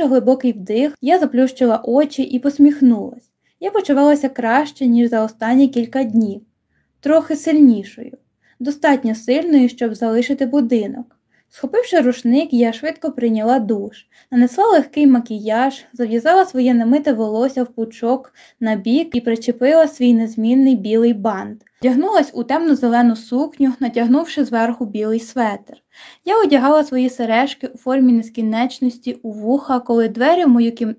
Зробивши глибокий вдих, я заплющила очі і посміхнулась. Я почувалася краще, ніж за останні кілька днів, трохи сильнішою, достатньо сильною, щоб залишити будинок. Схопивши рушник, я швидко прийняла душ, нанесла легкий макіяж, зав'язала своє немите волосся в пучок на бік і причепила свій незмінний білий бант. Вдягнулась у темно-зелену сукню, натягнувши зверху білий светр. Я одягала свої сережки у формі нескінченності у вуха, коли двері в мою кім...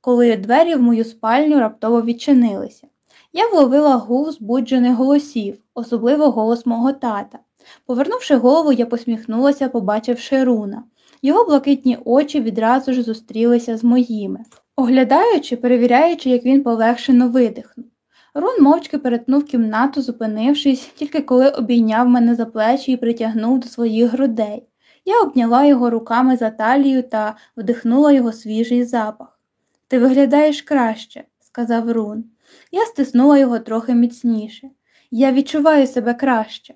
коли двері в мою спальню раптово відчинилися. Я вловила гул збуджених голосів, особливо голос мого тата. Повернувши голову, я посміхнулася, побачивши руна. Його блакитні очі відразу ж зустрілися з моїми, оглядаючи, перевіряючи, як він полегшено видихнув. Рун мовчки перетнув кімнату, зупинившись, тільки коли обійняв мене за плечі і притягнув до своїх грудей. Я обняла його руками за талію та вдихнула його свіжий запах. Ти виглядаєш краще, сказав Рун. Я стиснула його трохи міцніше. Я відчуваю себе краще.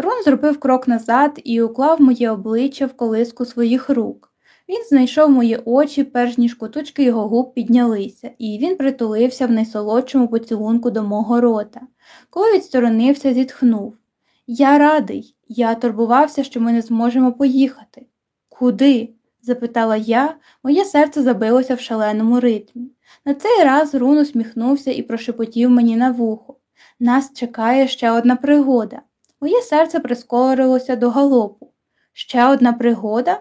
Рун зробив крок назад і уклав моє обличчя в колиску своїх рук. Він знайшов мої очі, перш ніж куточки його губ піднялися, і він притулився в найсолодшому поцілунку до мого рота. Коли відсторонився, зітхнув. Я радий, я турбувався, що ми не зможемо поїхати. Куди? запитала я, моє серце забилося в шаленому ритмі. На цей раз Рун усміхнувся і прошепотів мені на вухо. Нас чекає ще одна пригода. Моє серце прискорилося до галопу. Ще одна пригода?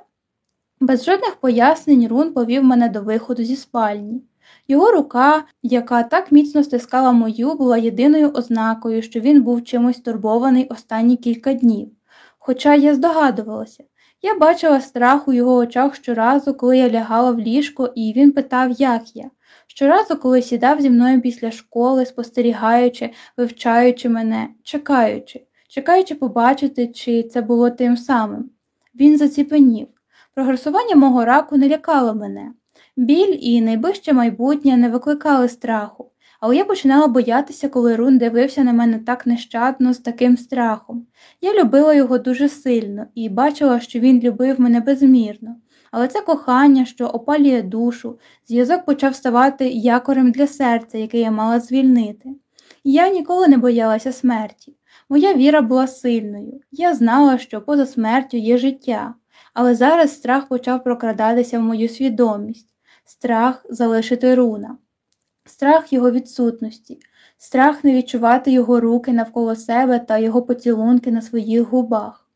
Без жодних пояснень Рун повів мене до виходу зі спальні. Його рука, яка так міцно стискала мою, була єдиною ознакою, що він був чимось турбований останні кілька днів. Хоча я здогадувалася, я бачила страх у його очах щоразу, коли я лягала в ліжко, і він питав, як я. Щоразу, коли сідав зі мною після школи, спостерігаючи, вивчаючи мене, чекаючи чекаючи побачити, чи це було тим самим. Він заціпенів. Прогресування мого раку не лякало мене. Біль і найближче майбутнє не викликали страху, але я починала боятися, коли Рун дивився на мене так нещадно, з таким страхом. Я любила його дуже сильно і бачила, що він любив мене безмірно. Але це кохання, що опалює душу, зв'язок почав ставати якорем для серця, яке я мала звільнити. Я ніколи не боялася смерті. Моя віра була сильною. Я знала, що поза смертю є життя, але зараз страх почав прокрадатися в мою свідомість, страх залишити руна, страх його відсутності, страх не відчувати його руки навколо себе та його поцілунки на своїх губах.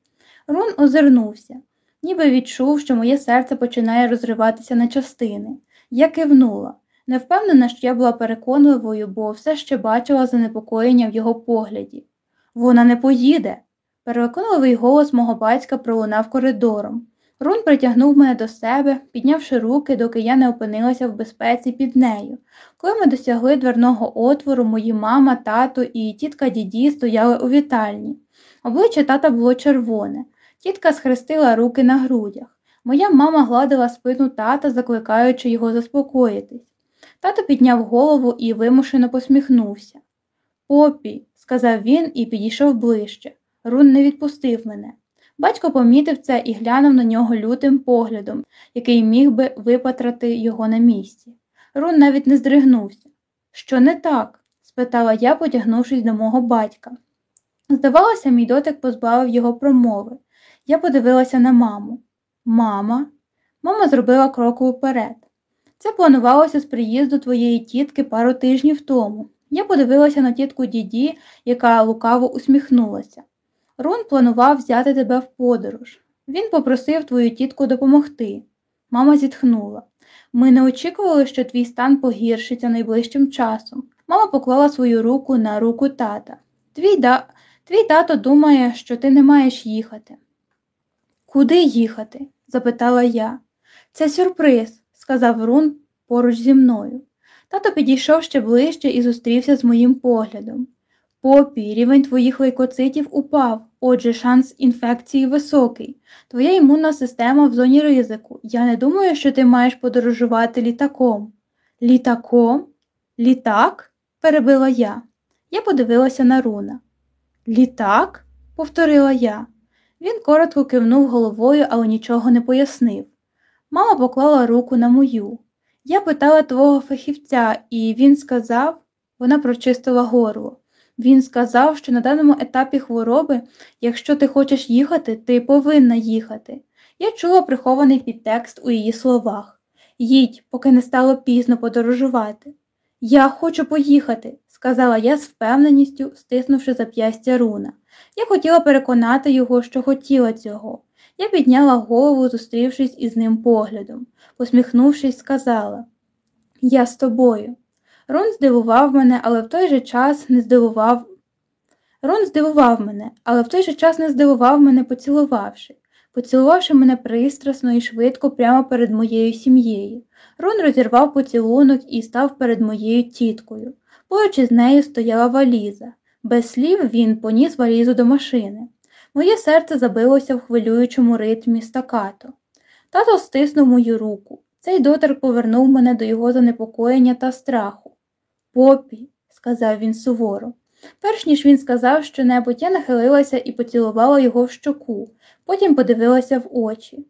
Рун озирнувся, ніби відчув, що моє серце починає розриватися на частини. Я кивнула, не впевнена, що я була переконливою, бо все ще бачила занепокоєння в його погляді. Вона не поїде. Переконливий голос мого батька пролунав коридором. Рун притягнув мене до себе, піднявши руки, доки я не опинилася в безпеці під нею. Коли ми досягли дверного отвору, мої мама, тато і тітка діді стояли у вітальні. Обличчя тата було червоне. Тітка схрестила руки на грудях. Моя мама гладила спину тата, закликаючи його заспокоїтись. Тато підняв голову і вимушено посміхнувся. Попі, сказав він і підійшов ближче. Рун не відпустив мене. Батько помітив це і глянув на нього лютим поглядом, який міг би випатрати його на місці. Рун навіть не здригнувся. Що не так? спитала я, потягнувшись до мого батька. Здавалося, мій дотик позбавив його промови. Я подивилася на маму. Мама. Мама зробила кроку вперед. Це планувалося з приїзду твоєї тітки пару тижнів тому. Я подивилася на тітку діді, яка лукаво усміхнулася. Рун планував взяти тебе в подорож. Він попросив твою тітку допомогти. Мама зітхнула. Ми не очікували, що твій стан погіршиться найближчим часом. Мама поклала свою руку на руку тата. Твій, да... Твій тато думає, що ти не маєш їхати. Куди їхати? запитала я. Це сюрприз, сказав Рун поруч зі мною. Тато підійшов ще ближче і зустрівся з моїм поглядом. Попі, рівень твоїх лейкоцитів упав, отже, шанс інфекції високий. Твоя імунна система в зоні ризику. Я не думаю, що ти маєш подорожувати літаком. Літаком? Літак? перебила я. Я подивилася на руна. Літак? повторила я. Він коротко кивнув головою, але нічого не пояснив. Мама поклала руку на мою. Я питала твого фахівця, і він сказав, вона прочистила горло. Він сказав, що на даному етапі хвороби, якщо ти хочеш їхати, ти повинна їхати. Я чула прихований підтекст у її словах їдь, поки не стало пізно подорожувати. Я хочу поїхати, сказала я з впевненістю, стиснувши зап'ястя руна. Я хотіла переконати його, що хотіла цього. Я підняла голову, зустрівшись із ним поглядом. Посміхнувшись, сказала Я з тобою. Рон здивував мене, але в той же час не здивував. Рон здивував мене, але в той же час не здивував мене, поцілувавши, поцілувавши мене пристрасно і швидко прямо перед моєю сім'єю. Рон розірвав поцілунок і став перед моєю тіткою. Поруч із нею стояла валіза. Без слів він поніс валізу до машини. Моє серце забилося в хвилюючому ритмі стакато. Тато стиснув мою руку. Цей доторк повернув мене до його занепокоєння та страху. Попі, сказав він суворо. Перш ніж він сказав щонебудь, я нахилилася і поцілувала його в щоку, потім подивилася в очі.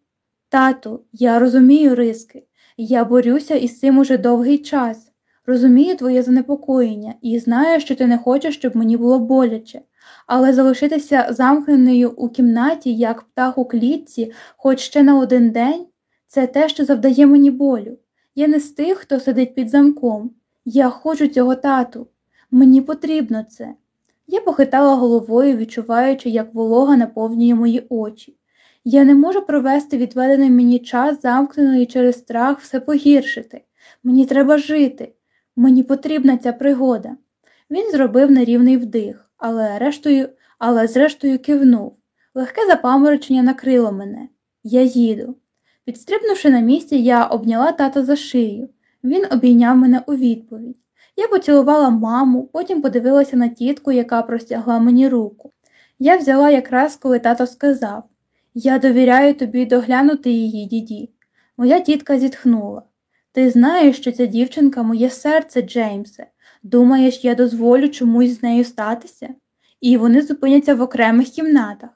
Тату, я розумію риски, я борюся із цим уже довгий час. Розумію твоє занепокоєння і знаю, що ти не хочеш, щоб мені було боляче, але залишитися замкненою у кімнаті, як птах у клітці, хоч ще на один день, це те, що завдає мені болю. Я не з тих, хто сидить під замком. Я хочу цього тату. Мені потрібно це. Я похитала головою, відчуваючи, як волога наповнює мої очі. Я не можу провести відведений мені час замкненої через страх все погіршити. Мені треба жити. Мені потрібна ця пригода. Він зробив нерівний вдих, але рештою, але зрештою кивнув. Легке запаморочення накрило мене. Я їду. Підстрибнувши на місці, я обняла тата за шию. Він обійняв мене у відповідь. Я поцілувала маму, потім подивилася на тітку, яка простягла мені руку. Я взяла якраз, коли тато сказав Я довіряю тобі доглянути її, діді. Моя тітка зітхнула. Ти знаєш, що ця дівчинка моє серце, Джеймсе. Думаєш, я дозволю чомусь з нею статися? І вони зупиняться в окремих кімнатах.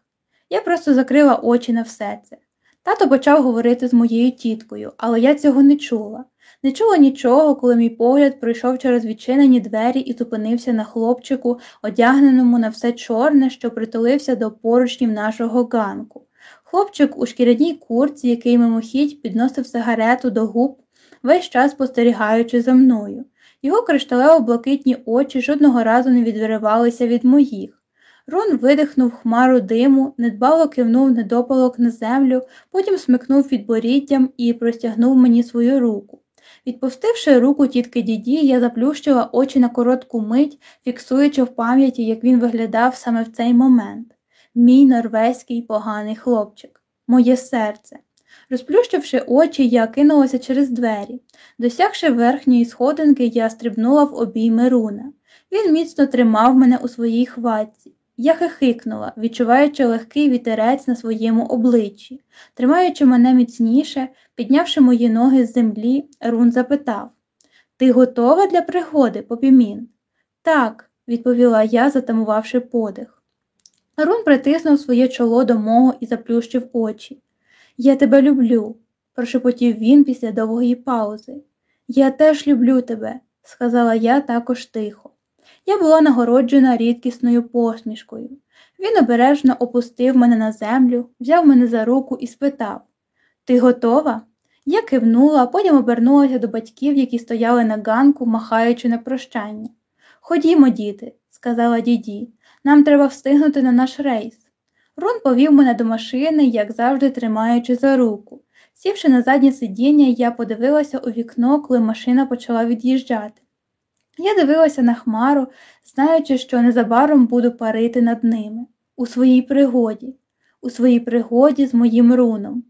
Я просто закрила очі на все це. Тато почав говорити з моєю тіткою, але я цього не чула. Не чула нічого, коли мій погляд пройшов через відчинені двері і зупинився на хлопчику, одягненому на все чорне, що притулився до поручнів нашого ганку. Хлопчик у шкіряній курці, який мимохідь підносив сигарету до губ, весь час спостерігаючи за мною. Його кришталево блакитні очі жодного разу не відвиривалися від моїх. Рон видихнув хмару диму, недбало кивнув недопалок на землю, потім смикнув підборіддям і простягнув мені свою руку. Відпустивши руку тітки діді, я заплющила очі на коротку мить, фіксуючи в пам'яті, як він виглядав саме в цей момент. Мій норвезький поганий хлопчик, моє серце. Розплющивши очі, я кинулася через двері. Досягши верхньої сходинки, я стрибнула в обійми руна. Він міцно тримав мене у своїй хватці. Я хихикнула, відчуваючи легкий вітерець на своєму обличчі. Тримаючи мене міцніше, піднявши мої ноги з землі, Рун запитав Ти готова для пригоди, попімін? Так, відповіла я, затамувавши подих. Рун притиснув своє чоло до мого і заплющив очі. Я тебе люблю, прошепотів він після довгої паузи. Я теж люблю тебе, сказала я також тихо. Я була нагороджена рідкісною посмішкою. Він обережно опустив мене на землю, взяв мене за руку і спитав Ти готова? Я кивнула, а потім обернулася до батьків, які стояли на ганку, махаючи на прощання. Ходімо, діти, сказала діді, нам треба встигнути на наш рейс. Рун повів мене до машини, як завжди тримаючи за руку. Сівши на заднє сидіння, я подивилася у вікно, коли машина почала від'їжджати. Я дивилася на хмару, знаючи, що незабаром буду парити над ними, у своїй пригоді, у своїй пригоді з моїм руном.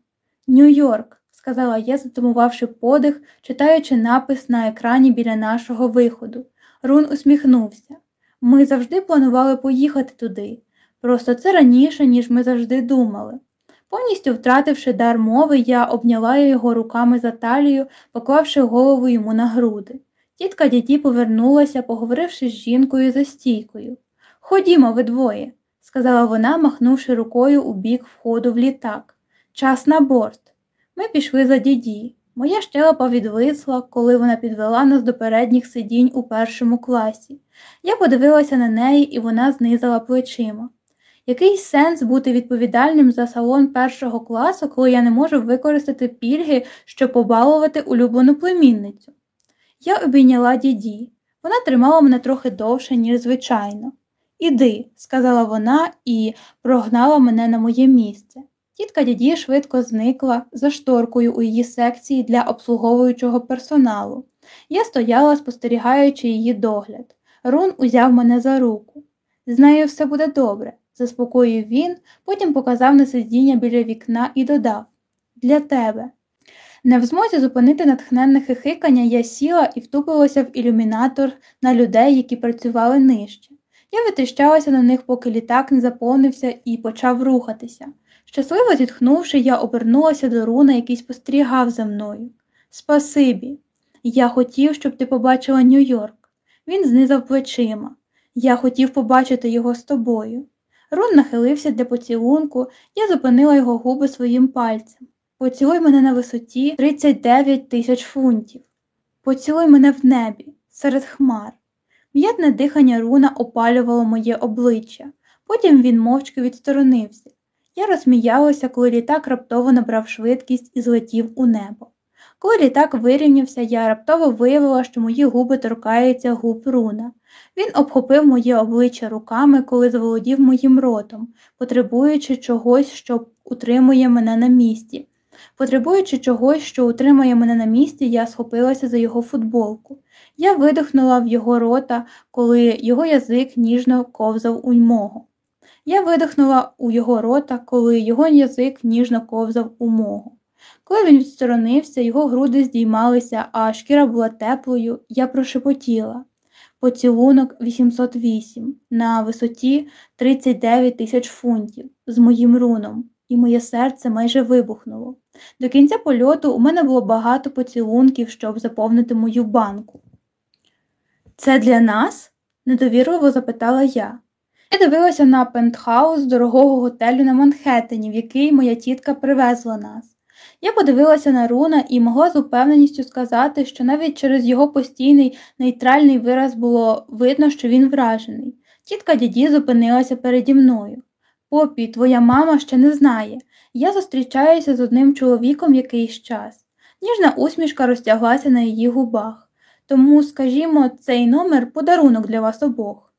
Нью-Йорк, сказала я, затумувавши подих, читаючи напис на екрані біля нашого виходу. Рун усміхнувся. Ми завжди планували поїхати туди. Просто це раніше, ніж ми завжди думали. Повністю втративши дар мови, я обняла його руками за талію, поклавши голову йому на груди. Тітка діді повернулася, поговоривши з жінкою за стійкою. Ходімо, ви двоє, сказала вона, махнувши рукою у бік входу в літак. Час на борт. Ми пішли за діді. Моя щелепа відвисла, коли вона підвела нас до передніх сидінь у першому класі. Я подивилася на неї, і вона знизила плечима. Який сенс бути відповідальним за салон першого класу, коли я не можу використати пільги, щоб побалувати улюблену племінницю? Я обійняла діді. Вона тримала мене трохи довше, ніж звичайно. Іди, сказала вона і прогнала мене на моє місце. Тітка діді швидко зникла за шторкою у її секції для обслуговуючого персоналу. Я стояла, спостерігаючи її догляд. Рун узяв мене за руку. З нею все буде добре, заспокоїв він, потім показав на сидіння біля вікна і додав Для тебе. Не в змозі зупинити натхненне хихикання, я сіла і втупилася в ілюмінатор на людей, які працювали нижче. Я витріщалася на них, поки літак не заповнився і почав рухатися. Щасливо зітхнувши, я обернулася до руна, який спостерігав за мною. Спасибі. Я хотів, щоб ти побачила Нью-Йорк. Він знизав плечима. Я хотів побачити його з тобою. Рун нахилився для поцілунку, я зупинила його губи своїм пальцем. Поцілуй мене на висоті 39 тисяч фунтів. Поцілуй мене в небі, серед хмар. М'ятне дихання руна опалювало моє обличчя, потім він мовчки відсторонився. Я розсміялася, коли літак раптово набрав швидкість і злетів у небо. Коли літак вирівнявся, я раптово виявила, що мої губи торкаються губ руна. Він обхопив моє обличчя руками, коли заволодів моїм ротом, потребуючи чогось, що утримує мене на місці. Потребуючи чогось, що утримує мене на місці, я схопилася за його футболку. Я видихнула в його рота, коли його язик ніжно ковзав у мого. Я видихнула у його рота, коли його язик ніжно ковзав у мого. Коли він відсторонився, його груди здіймалися, а шкіра була теплою, я прошепотіла. Поцілунок 808 на висоті 39 тисяч фунтів з моїм руном, і моє серце майже вибухнуло. До кінця польоту у мене було багато поцілунків, щоб заповнити мою банку. Це для нас? недовірливо запитала я. Я дивилася на пентхаус дорогого готелю на Манхеттені, в який моя тітка привезла нас. Я подивилася на Руна і могла з упевненістю сказати, що навіть через його постійний нейтральний вираз було видно, що він вражений. Тітка діді зупинилася переді мною. Попі, твоя мама ще не знає. Я зустрічаюся з одним чоловіком якийсь час. Ніжна усмішка розтяглася на її губах. Тому, скажімо, цей номер подарунок для вас обох.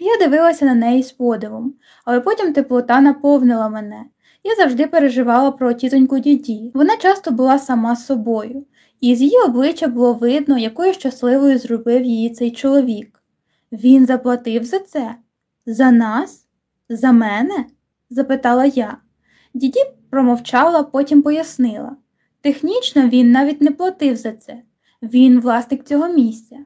Я дивилася на неї з подивом, але потім теплота наповнила мене. Я завжди переживала про тітоньку діді. Вона часто була сама собою, і з її обличчя було видно, якою щасливою зробив її цей чоловік. Він заплатив за це? За нас? За мене? запитала я. Діді промовчала, потім пояснила. Технічно він навіть не платив за це. Він власник цього місця.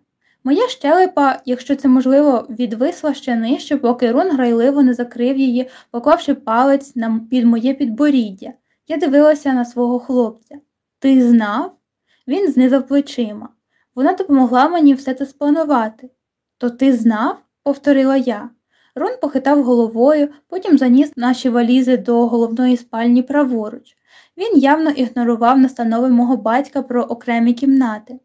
Моя щелепа, якщо це можливо, відвисла ще нижче, поки Рун грайливо не закрив її, поклавши палець на під моє підборіддя. Я дивилася на свого хлопця. Ти знав? Він знизав плечима. Вона допомогла мені все це спланувати. То ти знав? повторила я. Рон похитав головою, потім заніс наші валізи до головної спальні праворуч. Він явно ігнорував настанови мого батька про окремі кімнати.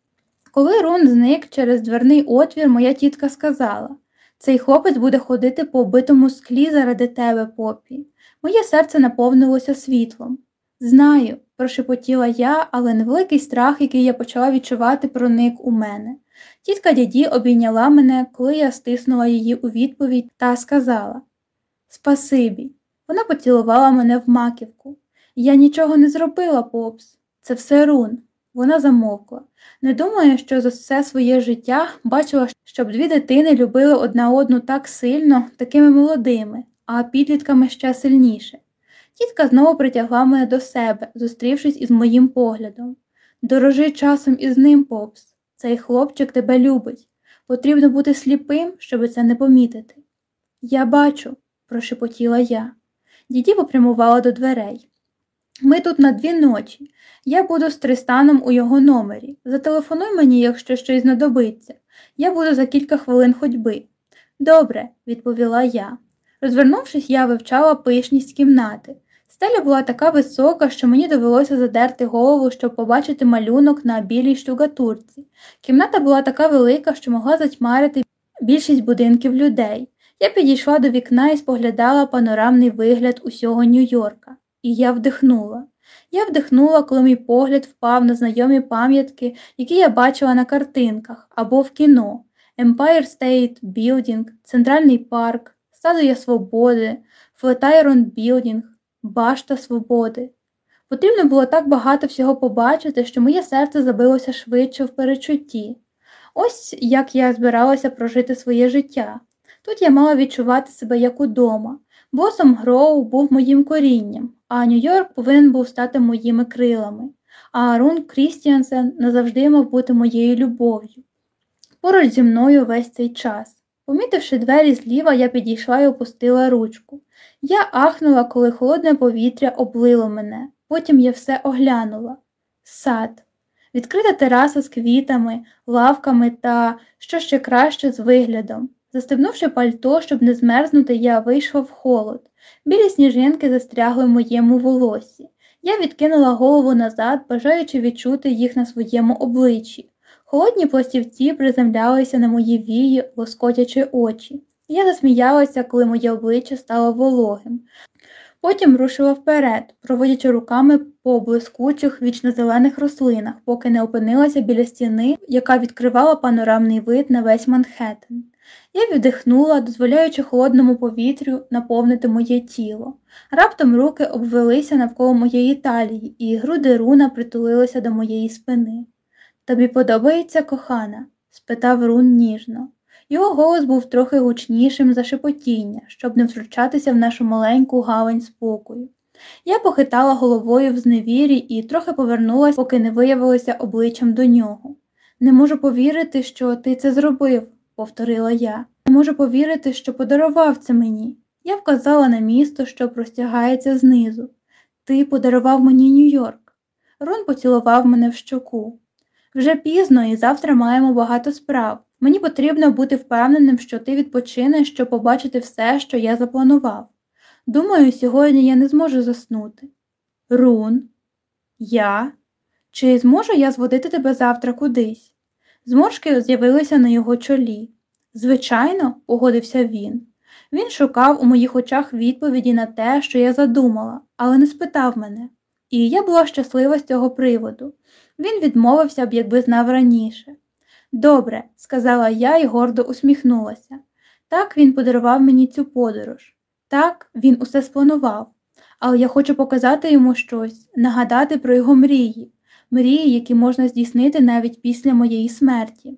Коли Рун зник через дверний отвір, моя тітка сказала цей хлопець буде ходити по оббитому склі заради тебе, попі. Моє серце наповнилося світлом. Знаю, прошепотіла я, але невеликий страх, який я почала відчувати, проник у мене. Тітка дяді обійняла мене, коли я стиснула її у відповідь та сказала Спасибі. Вона поцілувала мене в маківку. Я нічого не зробила, попс. Це все рун. Вона замовкла. Не думаю, що за все своє життя бачила, щоб дві дитини любили одна одну так сильно, такими молодими, а підлітками ще сильніше. Тітка знову притягла мене до себе, зустрівшись із моїм поглядом. Дорожи часом із ним, попс. Цей хлопчик тебе любить. Потрібно бути сліпим, щоб це не помітити. Я бачу, прошепотіла я. Діді попрямувала до дверей. Ми тут на дві ночі. Я буду з Тристаном у його номері. Зателефонуй мені, якщо щось знадобиться. Я буду за кілька хвилин ходьби. Добре, відповіла я. Розвернувшись, я вивчала пишність кімнати. Стеля була така висока, що мені довелося задерти голову, щоб побачити малюнок на білій штукатурці. Кімната була така велика, що могла затьмарити більшість будинків людей. Я підійшла до вікна і споглядала панорамний вигляд усього Нью-Йорка, і я вдихнула. Я вдихнула, коли мій погляд впав на знайомі пам'ятки, які я бачила на картинках або в кіно Empire State Building, Центральний парк, Стадія Свободи, Flatiron Building, Башта Свободи. Потрібно було так багато всього побачити, що моє серце забилося швидше в перечутті. Ось як я збиралася прожити своє життя. Тут я мала відчувати себе як удома. Босом Гроу був моїм корінням, а Нью-Йорк повинен був стати моїми крилами, а Арун Крістіансен назавжди мав бути моєю любов'ю. Поруч зі мною весь цей час. Помітивши двері зліва, я підійшла і опустила ручку. Я ахнула, коли холодне повітря облило мене, потім я все оглянула. Сад, відкрита тераса з квітами, лавками та, що ще краще, з виглядом. Застебнувши пальто, щоб не змерзнути, я вийшла в холод. Білі сніжинки застрягли в моєму волосі. Я відкинула голову назад, бажаючи відчути їх на своєму обличчі. Холодні пластівці приземлялися на мої вії, лоскотячи очі. Я засміялася, коли моє обличчя стало вологим. Потім рушила вперед, проводячи руками по блискучих вічнозелених рослинах, поки не опинилася біля стіни, яка відкривала панорамний вид на весь Манхеттен. Я віддихнула, дозволяючи холодному повітрю наповнити моє тіло. Раптом руки обвелися навколо моєї талії, і груди руна притулилися до моєї спини. Тобі подобається кохана? спитав Рун ніжно. Його голос був трохи гучнішим за шепотіння, щоб не втручатися в нашу маленьку гавань спокою. Я похитала головою в зневірі і трохи повернулася, поки не виявилася обличчям до нього. Не можу повірити, що ти це зробив, повторила я. Не можу повірити, що подарував це мені. Я вказала на місто, що простягається знизу. Ти подарував мені Нью-Йорк. Рун поцілував мене в щоку. Вже пізно і завтра маємо багато справ. Мені потрібно бути впевненим, що ти відпочинеш, щоб побачити все, що я запланував. Думаю, сьогодні я не зможу заснути. Рун, я? Чи зможу я зводити тебе завтра кудись? Зморшки з'явилися на його чолі. Звичайно, погодився він. Він шукав у моїх очах відповіді на те, що я задумала, але не спитав мене. І я була щаслива з цього приводу. Він відмовився б, якби знав раніше. Добре, сказала я і гордо усміхнулася. Так він подарував мені цю подорож. Так, він усе спланував, але я хочу показати йому щось, нагадати про його мрії, мрії, які можна здійснити навіть після моєї смерті.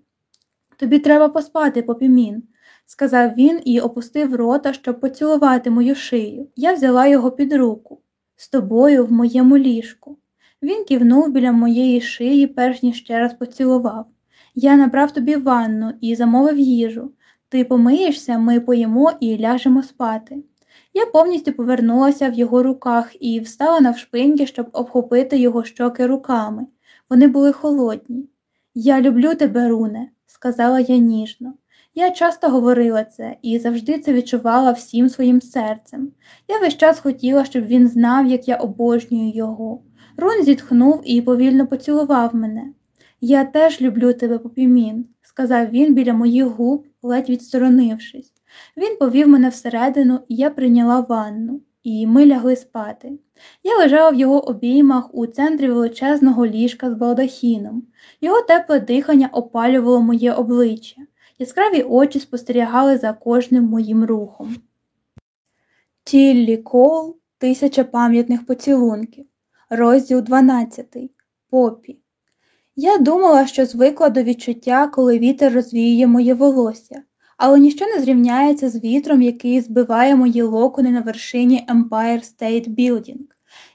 Тобі треба поспати, попімін, сказав він і опустив рота, щоб поцілувати мою шию. Я взяла його під руку. З тобою в моєму ліжку. Він кивнув біля моєї шиї, перш ніж ще раз поцілував. Я набрав тобі ванну і замовив їжу. Ти помиєшся, ми поїмо і ляжемо спати. Я повністю повернулася в його руках і встала навшпиньки, щоб обхопити його щоки руками. Вони були холодні. Я люблю тебе, Руне, сказала я ніжно. Я часто говорила це і завжди це відчувала всім своїм серцем. Я весь час хотіла, щоб він знав, як я обожнюю його. Рун зітхнув і повільно поцілував мене. Я теж люблю тебе, попімін, сказав він біля моїх губ, ледь відсторонившись. Він повів мене всередину, і я прийняла ванну, і ми лягли спати. Я лежала в його обіймах у центрі величезного ліжка з балдахіном. Його тепле дихання опалювало моє обличчя. Яскраві очі спостерігали за кожним моїм рухом. Тіллі Кол, тисяча пам'ятних поцілунків, розділ 12. Попі. Я думала, що звикла до відчуття, коли вітер розвіює моє волосся, але ніщо не зрівняється з вітром, який збиває мої локони на вершині Empire State Building.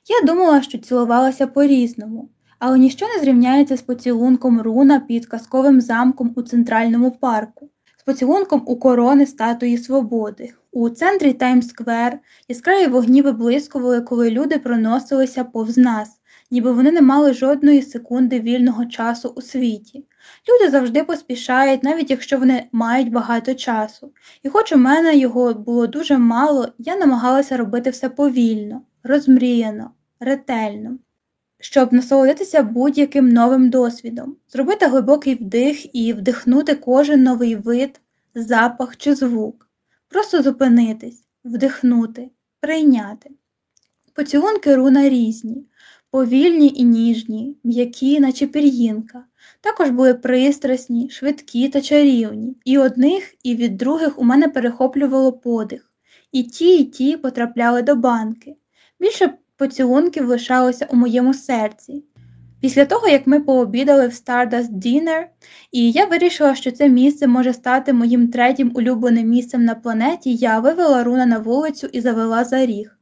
Я думала, що цілувалася по-різному, але ніщо не зрівняється з поцілунком руна під казковим замком у центральному парку, з поцілунком у корони статуї свободи. У центрі Таймс-сквер яскраві вогні виблискували, коли люди проносилися повз нас ніби вони не мали жодної секунди вільного часу у світі. Люди завжди поспішають, навіть якщо вони мають багато часу. І хоч у мене його було дуже мало, я намагалася робити все повільно, розмріяно, ретельно, щоб насолодитися будь-яким новим досвідом, зробити глибокий вдих і вдихнути кожен новий вид, запах чи звук, просто зупинитись, вдихнути, прийняти. Поцілунки руна різні, повільні і ніжні, м'які, наче пір'їнка, також були пристрасні, швидкі та чарівні, і одних, і від других у мене перехоплювало подих, і ті, і ті потрапляли до банки. Більше поцілунків лишалося у моєму серці. Після того, як ми пообідали в Stardust Dinner, і я вирішила, що це місце може стати моїм третім улюбленим місцем на планеті, я вивела руна на вулицю і завела за ріг.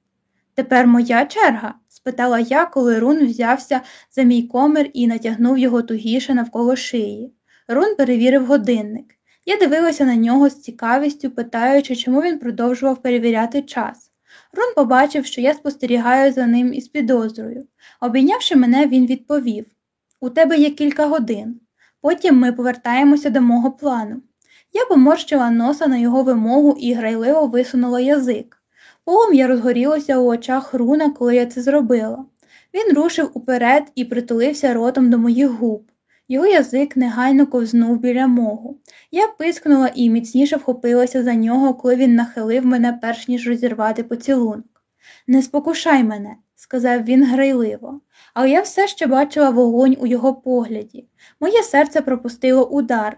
Тепер моя черга? спитала я, коли Рун взявся за мій комір і натягнув його тугіше навколо шиї. Рун перевірив годинник. Я дивилася на нього з цікавістю, питаючи, чому він продовжував перевіряти час. Рун побачив, що я спостерігаю за ним із підозрою. Обійнявши мене, він відповів У тебе є кілька годин. Потім ми повертаємося до мого плану. Я поморщила носа на його вимогу і грайливо висунула язик. Полум'я розгорілося у очах руна, коли я це зробила. Він рушив уперед і притулився ротом до моїх губ. Його язик негайно ковзнув біля мого. Я пискнула і міцніше вхопилася за нього, коли він нахилив мене, перш ніж розірвати поцілунок. Не спокушай мене, сказав він грайливо, але я все ще бачила вогонь у його погляді. Моє серце пропустило удар.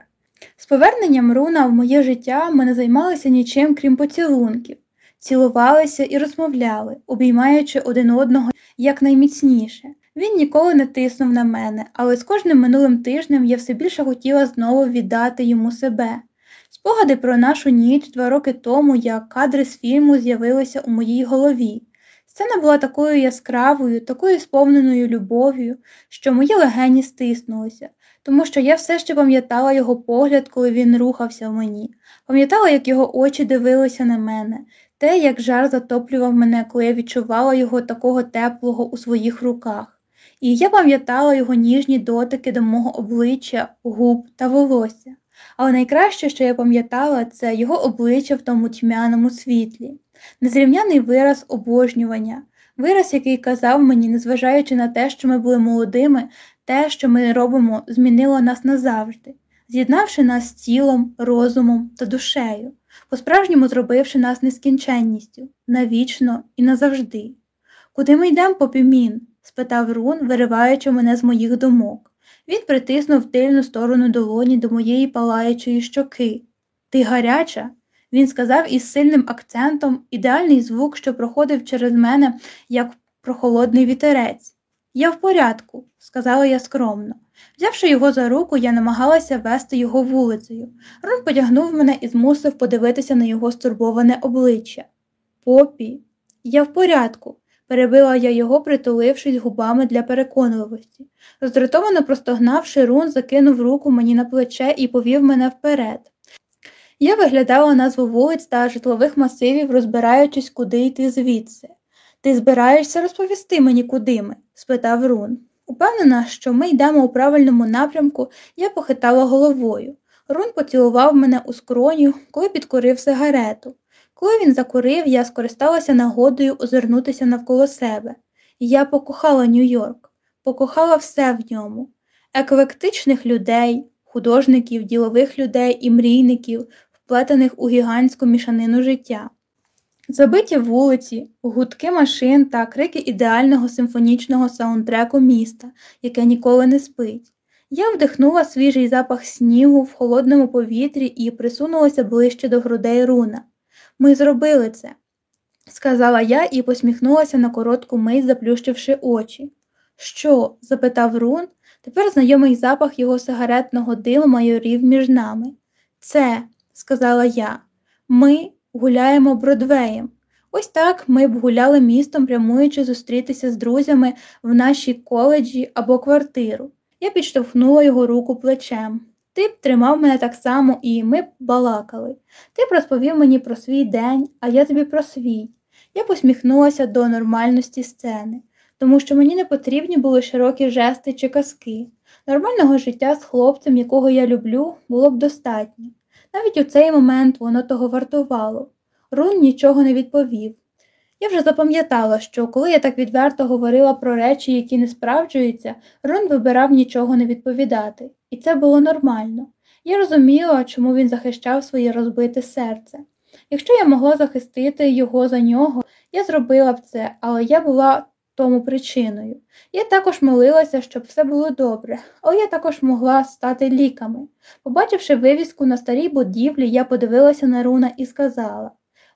З поверненням руна в моє життя ми не займалися нічим, крім поцілунків цілувалися і розмовляли, обіймаючи один одного якнайміцніше. Він ніколи не тиснув на мене, але з кожним минулим тижнем я все більше хотіла знову віддати йому себе. Спогади про нашу ніч два роки тому, як кадри з фільму з'явилися у моїй голові. Сцена була такою яскравою, такою сповненою любов'ю, що мої легені стиснулися, тому що я все ще пам'ятала його погляд, коли він рухався в мені, пам'ятала, як його очі дивилися на мене, те, як жар затоплював мене, коли я відчувала його такого теплого у своїх руках, і я пам'ятала його ніжні дотики до мого обличчя, губ та волосся. Але найкраще, що я пам'ятала, це його обличчя в тому тьмяному світлі, незрівняний вираз обожнювання, вираз, який казав мені, незважаючи на те, що ми були молодими, те, що ми робимо, змінило нас назавжди, з'єднавши нас з тілом, розумом та душею по-справжньому зробивши нас нескінченністю, навічно і назавжди. Куди ми йдемо, попімін? спитав Рун, вириваючи мене з моїх думок. Він притиснув тильну сторону долоні до моєї палаючої щоки. Ти гаряча? Він сказав із сильним акцентом ідеальний звук, що проходив через мене, як прохолодний вітерець. Я в порядку, сказала я скромно. Взявши його за руку, я намагалася вести його вулицею. Рон потягнув мене і змусив подивитися на його стурбоване обличчя. Попі, я в порядку, перебила я його, притулившись губами для переконливості. Роздратовано простогнавши, Рун закинув руку мені на плече і повів мене вперед. Я виглядала назву вулиць та житлових масивів, розбираючись, куди йти звідси. Ти збираєшся розповісти мені, куди ми? спитав Рун. Упевнена, що ми йдемо у правильному напрямку, я похитала головою. Рун поцілував мене у скроню, коли підкурив сигарету. Коли він закурив, я скористалася нагодою озирнутися навколо себе. Я покохала Нью-Йорк, покохала все в ньому еклектичних людей, художників, ділових людей і мрійників, вплетених у гігантську мішанину життя. Забиті вулиці, гудки машин та крики ідеального симфонічного саундтреку міста, яке ніколи не спить. Я вдихнула свіжий запах снігу в холодному повітрі і присунулася ближче до грудей руна. Ми зробили це, сказала я і посміхнулася на коротку мить, заплющивши очі. Що? запитав Рун, тепер знайомий запах його сигаретного диму майорів між нами. Це, сказала я, ми гуляємо Бродвеєм. Ось так ми б гуляли містом, прямуючи зустрітися з друзями в нашій коледжі або квартиру. Я підштовхнула його руку плечем. Ти б тримав мене так само, і ми б балакали. Ти б розповів мені про свій день, а я тобі про свій. Я посміхнулася до нормальності сцени, тому що мені не потрібні були широкі жести чи казки. Нормального життя з хлопцем, якого я люблю, було б достатньо. Навіть у цей момент воно того вартувало. Рун нічого не відповів. Я вже запам'ятала, що коли я так відверто говорила про речі, які не справджуються, Рон вибирав нічого не відповідати, і це було нормально. Я розуміла, чому він захищав своє розбите серце. Якщо я могла захистити його за нього, я зробила б це, але я була тому причиною. Я також молилася, щоб все було добре, але я також могла стати ліками. Побачивши вивіску на старій будівлі, я подивилася на Руна і сказала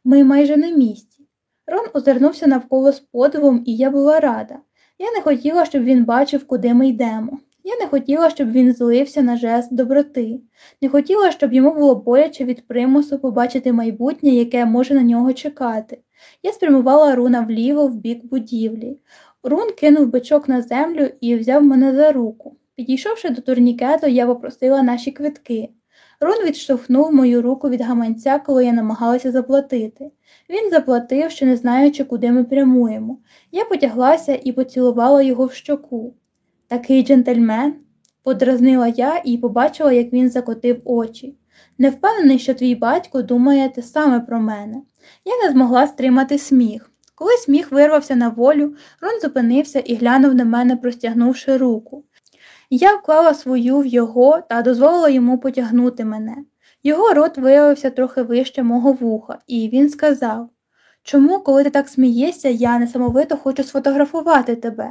ми майже на місці. Рон озирнувся навколо з подивом, і я була рада. Я не хотіла, щоб він бачив, куди ми йдемо. Я не хотіла, щоб він злився на жест доброти, не хотіла, щоб йому було боляче від примусу побачити майбутнє, яке може на нього чекати. Я спрямувала руна вліво в бік будівлі. Рун кинув бичок на землю і взяв мене за руку. Підійшовши до турнікету, я попросила наші квитки. Рун відштовхнув мою руку від гаманця, коли я намагалася заплатити. Він заплатив, ще не знаючи, куди ми прямуємо. Я потяглася і поцілувала його в щоку. Такий джентльмен, подразнила я і побачила, як він закотив очі. Не впевнений, що твій батько думає те саме про мене. Я не змогла стримати сміх. Коли сміх вирвався на волю, Рон зупинився і глянув на мене, простягнувши руку. Я вклала свою в його та дозволила йому потягнути мене. Його рот виявився трохи вище мого вуха, і він сказав Чому, коли ти так смієшся, я несамовито хочу сфотографувати тебе?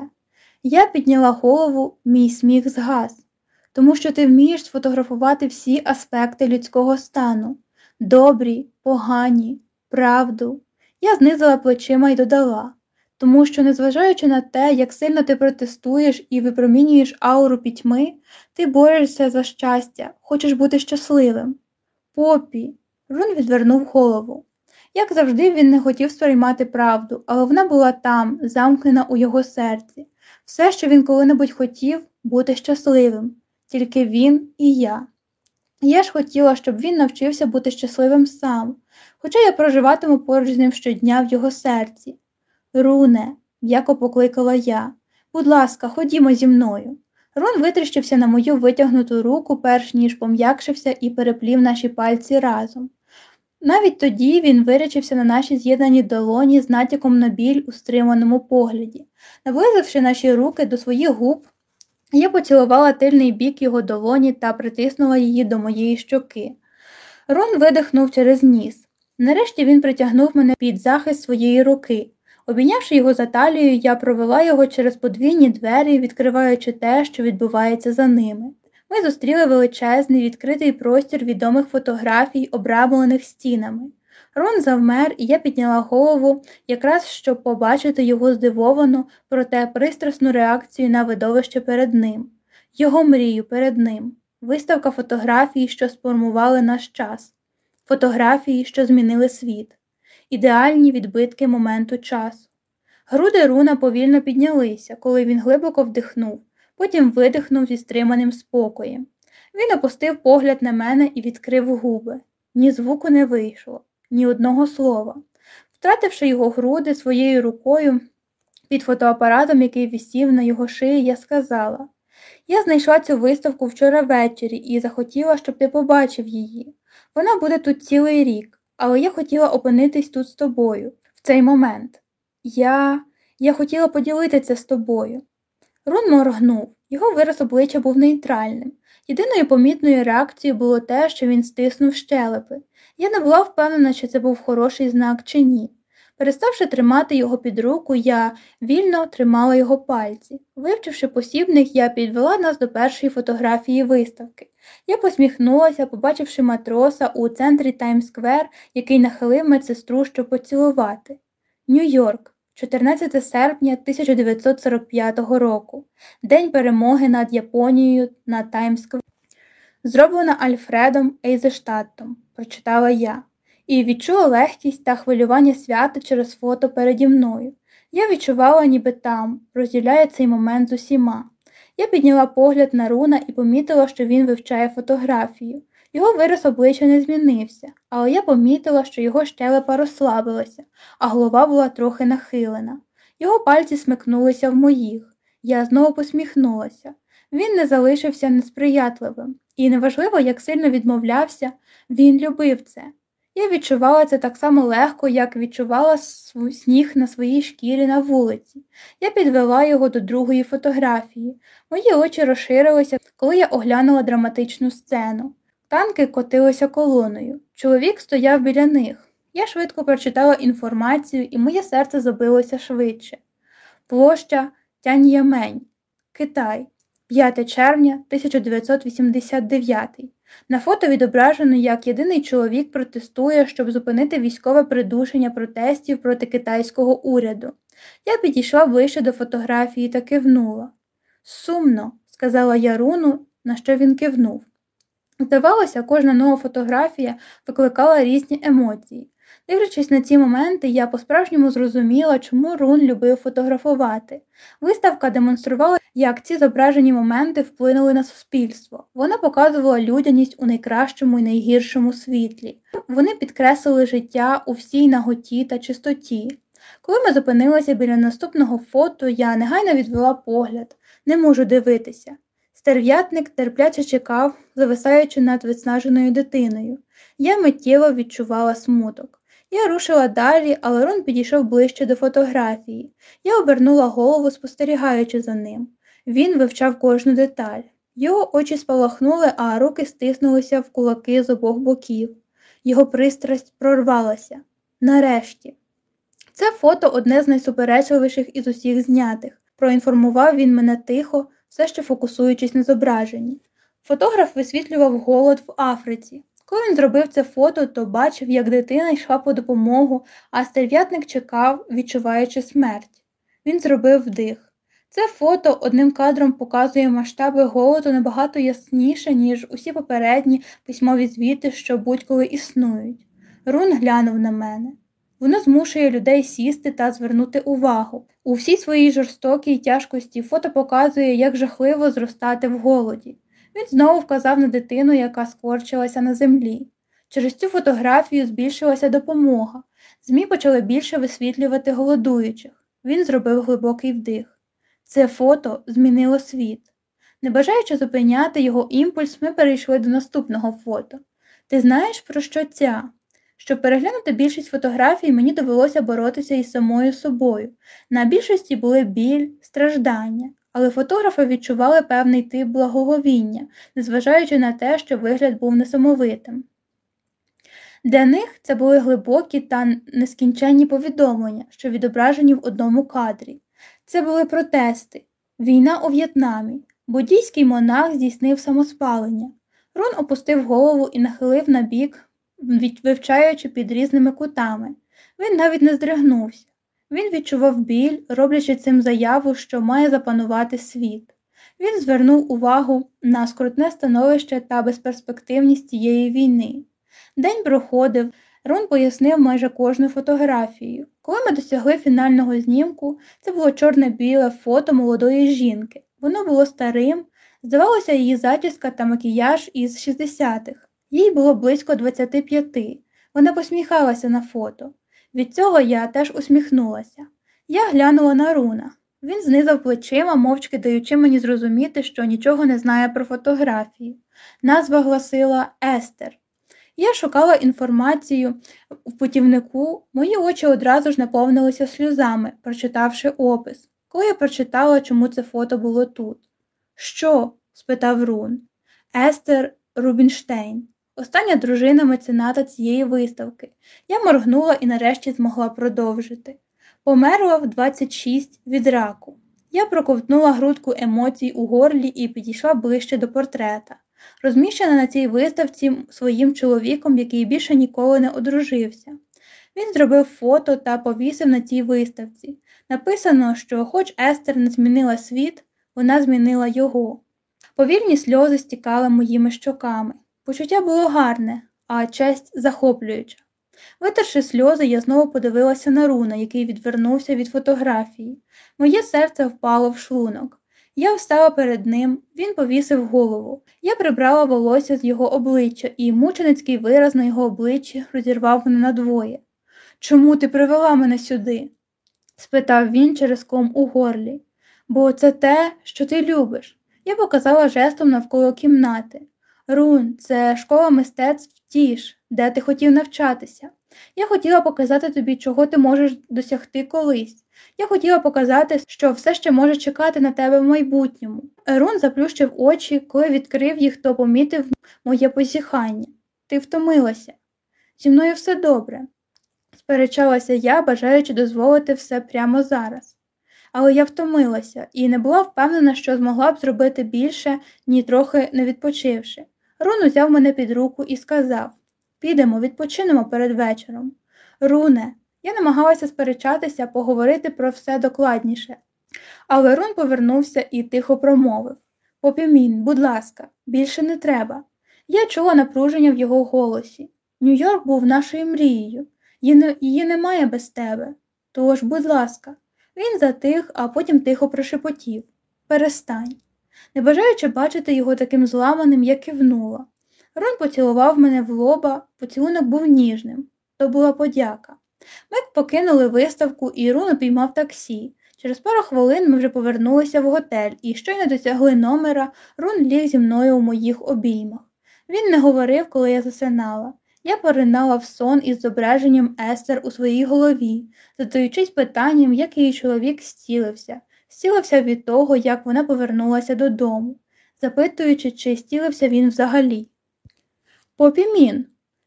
Я підняла голову, мій сміх згас, тому що ти вмієш сфотографувати всі аспекти людського стану добрі, погані, правду. Я знизила плечима і додала, тому що, незважаючи на те, як сильно ти протестуєш і випромінюєш ауру пітьми, ти борешся за щастя, хочеш бути щасливим. Попі. Рун відвернув голову. Як завжди, він не хотів сприймати правду, але вона була там, замкнена у його серці. Все, що він коли-небудь хотів, бути щасливим, тільки він і я. Я ж хотіла, щоб він навчився бути щасливим сам, хоча я проживатиму поруч з ним щодня в його серці. Руне, м'яко покликала я, будь ласка, ходімо зі мною. Рун витріщився на мою витягнуту руку, перш ніж пом'якшився і переплів наші пальці разом. Навіть тоді він вирячився на наші з'єднані долоні з натяком на біль у стриманому погляді. Наблизивши наші руки до своїх губ, я поцілувала тильний бік його долоні та притиснула її до моєї щоки. Рон видихнув через ніс. Нарешті він притягнув мене під захист своєї руки. Обійнявши його за талію, я провела його через подвійні двері, відкриваючи те, що відбувається за ними. Ми зустріли величезний відкритий простір відомих фотографій, обрамлених стінами. Рон завмер, і я підняла голову, якраз щоб побачити його здивовану, проте пристрасну реакцію на видовище перед ним, його мрію перед ним, виставка фотографій, що сформували наш час, фотографії, що змінили світ, ідеальні відбитки моменту часу. Груди Руна повільно піднялися, коли він глибоко вдихнув, потім видихнув зі стриманим спокоєм. Він опустив погляд на мене і відкрив губи. Ні звуку не вийшло ні одного слова. Втративши його груди своєю рукою під фотоапаратом, який висів на його шиї, я сказала я знайшла цю виставку вчора ввечері і захотіла, щоб ти побачив її. Вона буде тут цілий рік, але я хотіла опинитись тут з тобою, в цей момент. Я Я хотіла поділитися з тобою. Рун моргнув, його вираз обличчя був нейтральним. Єдиною помітною реакцією було те, що він стиснув щелепи. Я не була впевнена, чи це був хороший знак чи ні. Переставши тримати його під руку, я вільно тримала його пальці. Вивчивши посібник, я підвела нас до першої фотографії виставки. Я посміхнулася, побачивши матроса у центрі Таймсквер, який нахилив медсестру, щоб поцілувати. Нью-Йорк, 14 серпня 1945 року, День перемоги над Японією на Таймсквер. Зроблена Альфредом Ейзенштадтом прочитала я, і відчула легкість та хвилювання свята через фото переді мною. Я відчувала, ніби там, розділяє цей момент з усіма. Я підняла погляд на руна і помітила, що він вивчає фотографію. Його вираз обличчя не змінився, але я помітила, що його щелепа розслабилася, а голова була трохи нахилена. Його пальці смикнулися в моїх. Я знову посміхнулася. Він не залишився несприятливим, і неважливо, як сильно відмовлявся, він любив це. Я відчувала це так само легко, як відчувала сніг на своїй шкірі на вулиці. Я підвела його до другої фотографії. Мої очі розширилися, коли я оглянула драматичну сцену. Танки котилися колоною. Чоловік стояв біля них. Я швидко прочитала інформацію, і моє серце забилося швидше. Площа Тяньямень, Китай, 5 червня 1989. На фото відображено, як єдиний чоловік протестує, щоб зупинити військове придушення протестів проти китайського уряду. Я підійшла ближче до фотографії та кивнула. Сумно, сказала Яруну, на що він кивнув. Здавалося, кожна нова фотографія викликала різні емоції. Дивлячись на ці моменти, я по-справжньому зрозуміла, чому Рун любив фотографувати. Виставка демонструвала, як ці зображені моменти вплинули на суспільство. Вона показувала людяність у найкращому і найгіршому світлі. Вони підкреслили життя у всій наготі та чистоті. Коли ми зупинилися біля наступного фото, я негайно відвела погляд, не можу дивитися. Стерв'ятник терпляче чекав, зависаючи над виснаженою дитиною. Я миттєво відчувала смуток. Я рушила далі, але Рон підійшов ближче до фотографії. Я обернула голову, спостерігаючи за ним. Він вивчав кожну деталь. Його очі спалахнули, а руки стиснулися в кулаки з обох боків. Його пристрасть прорвалася. Нарешті. Це фото одне з найсуперечливіших із усіх знятих. Проінформував він мене тихо, все ще фокусуючись на зображенні. Фотограф висвітлював голод в Африці. Коли він зробив це фото, то бачив, як дитина йшла по допомогу, а стерв'ятник чекав, відчуваючи смерть. Він зробив вдих. Це фото одним кадром показує масштаби голоду набагато ясніше, ніж усі попередні письмові звіти, що будь-коли існують. Рун глянув на мене. Воно змушує людей сісти та звернути увагу. У всій своїй жорстокій тяжкості фото показує, як жахливо зростати в голоді. Він знову вказав на дитину, яка скорчилася на землі. Через цю фотографію збільшилася допомога. ЗМІ почали більше висвітлювати голодуючих. Він зробив глибокий вдих. Це фото змінило світ. Не бажаючи зупиняти його імпульс, ми перейшли до наступного фото. Ти знаєш, про що ця? Щоб переглянути більшість фотографій, мені довелося боротися із самою собою. На більшості були біль, страждання, але фотографи відчували певний тип благоговіння, незважаючи на те, що вигляд був несамовитим. Для них це були глибокі та нескінченні повідомлення, що відображені в одному кадрі. Це були протести, війна у В'єтнамі, буддійський монах здійснив самоспалення. Рун опустив голову і нахилив на бік, вивчаючи під різними кутами. Він навіть не здригнувся. Він відчував біль, роблячи цим заяву, що має запанувати світ. Він звернув увагу на скрутне становище та безперспективність цієї війни. День проходив, Рун пояснив майже кожну фотографію. Коли ми досягли фінального знімку, це було чорне-біле фото молодої жінки. Воно було старим, здавалося, її зачіска та макіяж із 60-х. Їй було близько 25. Вона посміхалася на фото. Від цього я теж усміхнулася. Я глянула на руна. Він знизав плечима, мовчки даючи мені зрозуміти, що нічого не знає про фотографії. Назва гласила Естер. Я шукала інформацію в путівнику, мої очі одразу ж наповнилися сльозами, прочитавши опис, коли я прочитала, чому це фото було тут. Що? спитав Рун. Естер Рубінштейн остання дружина мецената цієї виставки. Я моргнула і нарешті змогла продовжити. Померла в 26 від раку. Я проковтнула грудку емоцій у горлі і підійшла ближче до портрета, розміщена на цій виставці своїм чоловіком, який більше ніколи не одружився. Він зробив фото та повісив на цій виставці. Написано, що, хоч Естер не змінила світ, вона змінила його. Повільні сльози стікали моїми щоками. Почуття було гарне, а честь захоплююча. Витерши сльози, я знову подивилася на руна, який відвернувся від фотографії. Моє серце впало в шлунок. Я встала перед ним, він повісив голову. Я прибрала волосся з його обличчя, і мученицький вираз на його обличчі розірвав мене надвоє. Чому ти привела мене сюди? спитав він через ком у горлі. Бо це те, що ти любиш. Я показала жестом навколо кімнати. Рун, це школа мистецтв Тіш, де ти хотів навчатися. Я хотіла показати тобі, чого ти можеш досягти колись. Я хотіла показати, що все ще може чекати на тебе в майбутньому. Рун заплющив очі, коли відкрив їх, то помітив моє позіхання. Ти втомилася. Зі мною все добре, сперечалася я, бажаючи дозволити все прямо зараз. Але я втомилася і не була впевнена, що змогла б зробити більше, ні трохи не відпочивши. Рун узяв мене під руку і сказав Підемо, відпочинемо перед вечором. Руне, я намагалася сперечатися, поговорити про все докладніше. Але Рун повернувся і тихо промовив Попімін, будь ласка, більше не треба. Я чула напруження в його голосі. Нью-Йорк був нашою мрією, її немає без тебе. Тож, будь ласка, він затих, а потім тихо прошепотів Перестань. Не бажаючи бачити його таким зламаним, я кивнула. Рон поцілував мене в лоба, поцілунок був ніжним. То була подяка. Ми покинули виставку, і Рун упіймав таксі. Через пару хвилин ми вже повернулися в готель і щойно досягли номера, Рун ліг зі мною у моїх обіймах. Він не говорив, коли я засинала. Я поринала в сон із зображенням Естер у своїй голові, задаючись питанням, як її чоловік стілився, стілився від того, як вона повернулася додому, запитуючи, чи стілився він взагалі. Попімін.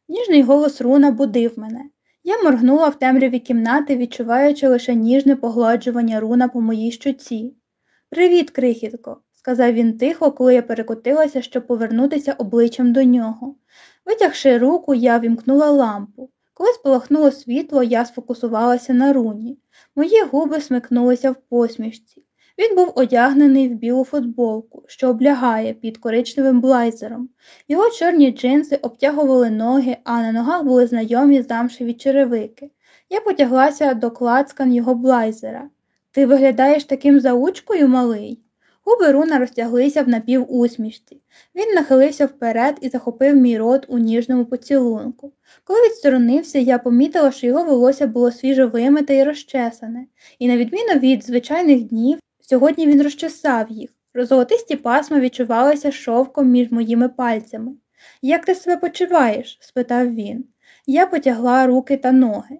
Ніжний голос Руна будив мене. Я моргнула в темряві кімнати, відчуваючи лише ніжне погладжування руна по моїй щоці. Привіт, крихітко, сказав він тихо, коли я перекотилася, щоб повернутися обличчям до нього. Витягши руку, я вімкнула лампу. Коли спалахнуло світло, я сфокусувалася на руні. Мої губи смикнулися в посмішці. Він був одягнений в білу футболку, що облягає під коричневим блайзером. Його чорні джинси обтягували ноги, а на ногах були знайомі замшеві черевики. Я потяглася до клацкан його блайзера. Ти виглядаєш таким заучкою, малий? Губи руна розтяглися в напівусмішці. Він нахилився вперед і захопив мій рот у ніжному поцілунку. Коли відсторонився, я помітила, що його волосся було свіжо вимите і розчесане, і, на відміну від звичайних днів, сьогодні він розчесав їх. Золотисті пасма відчувалися шовком між моїми пальцями. Як ти себе почуваєш? спитав він. Я потягла руки та ноги.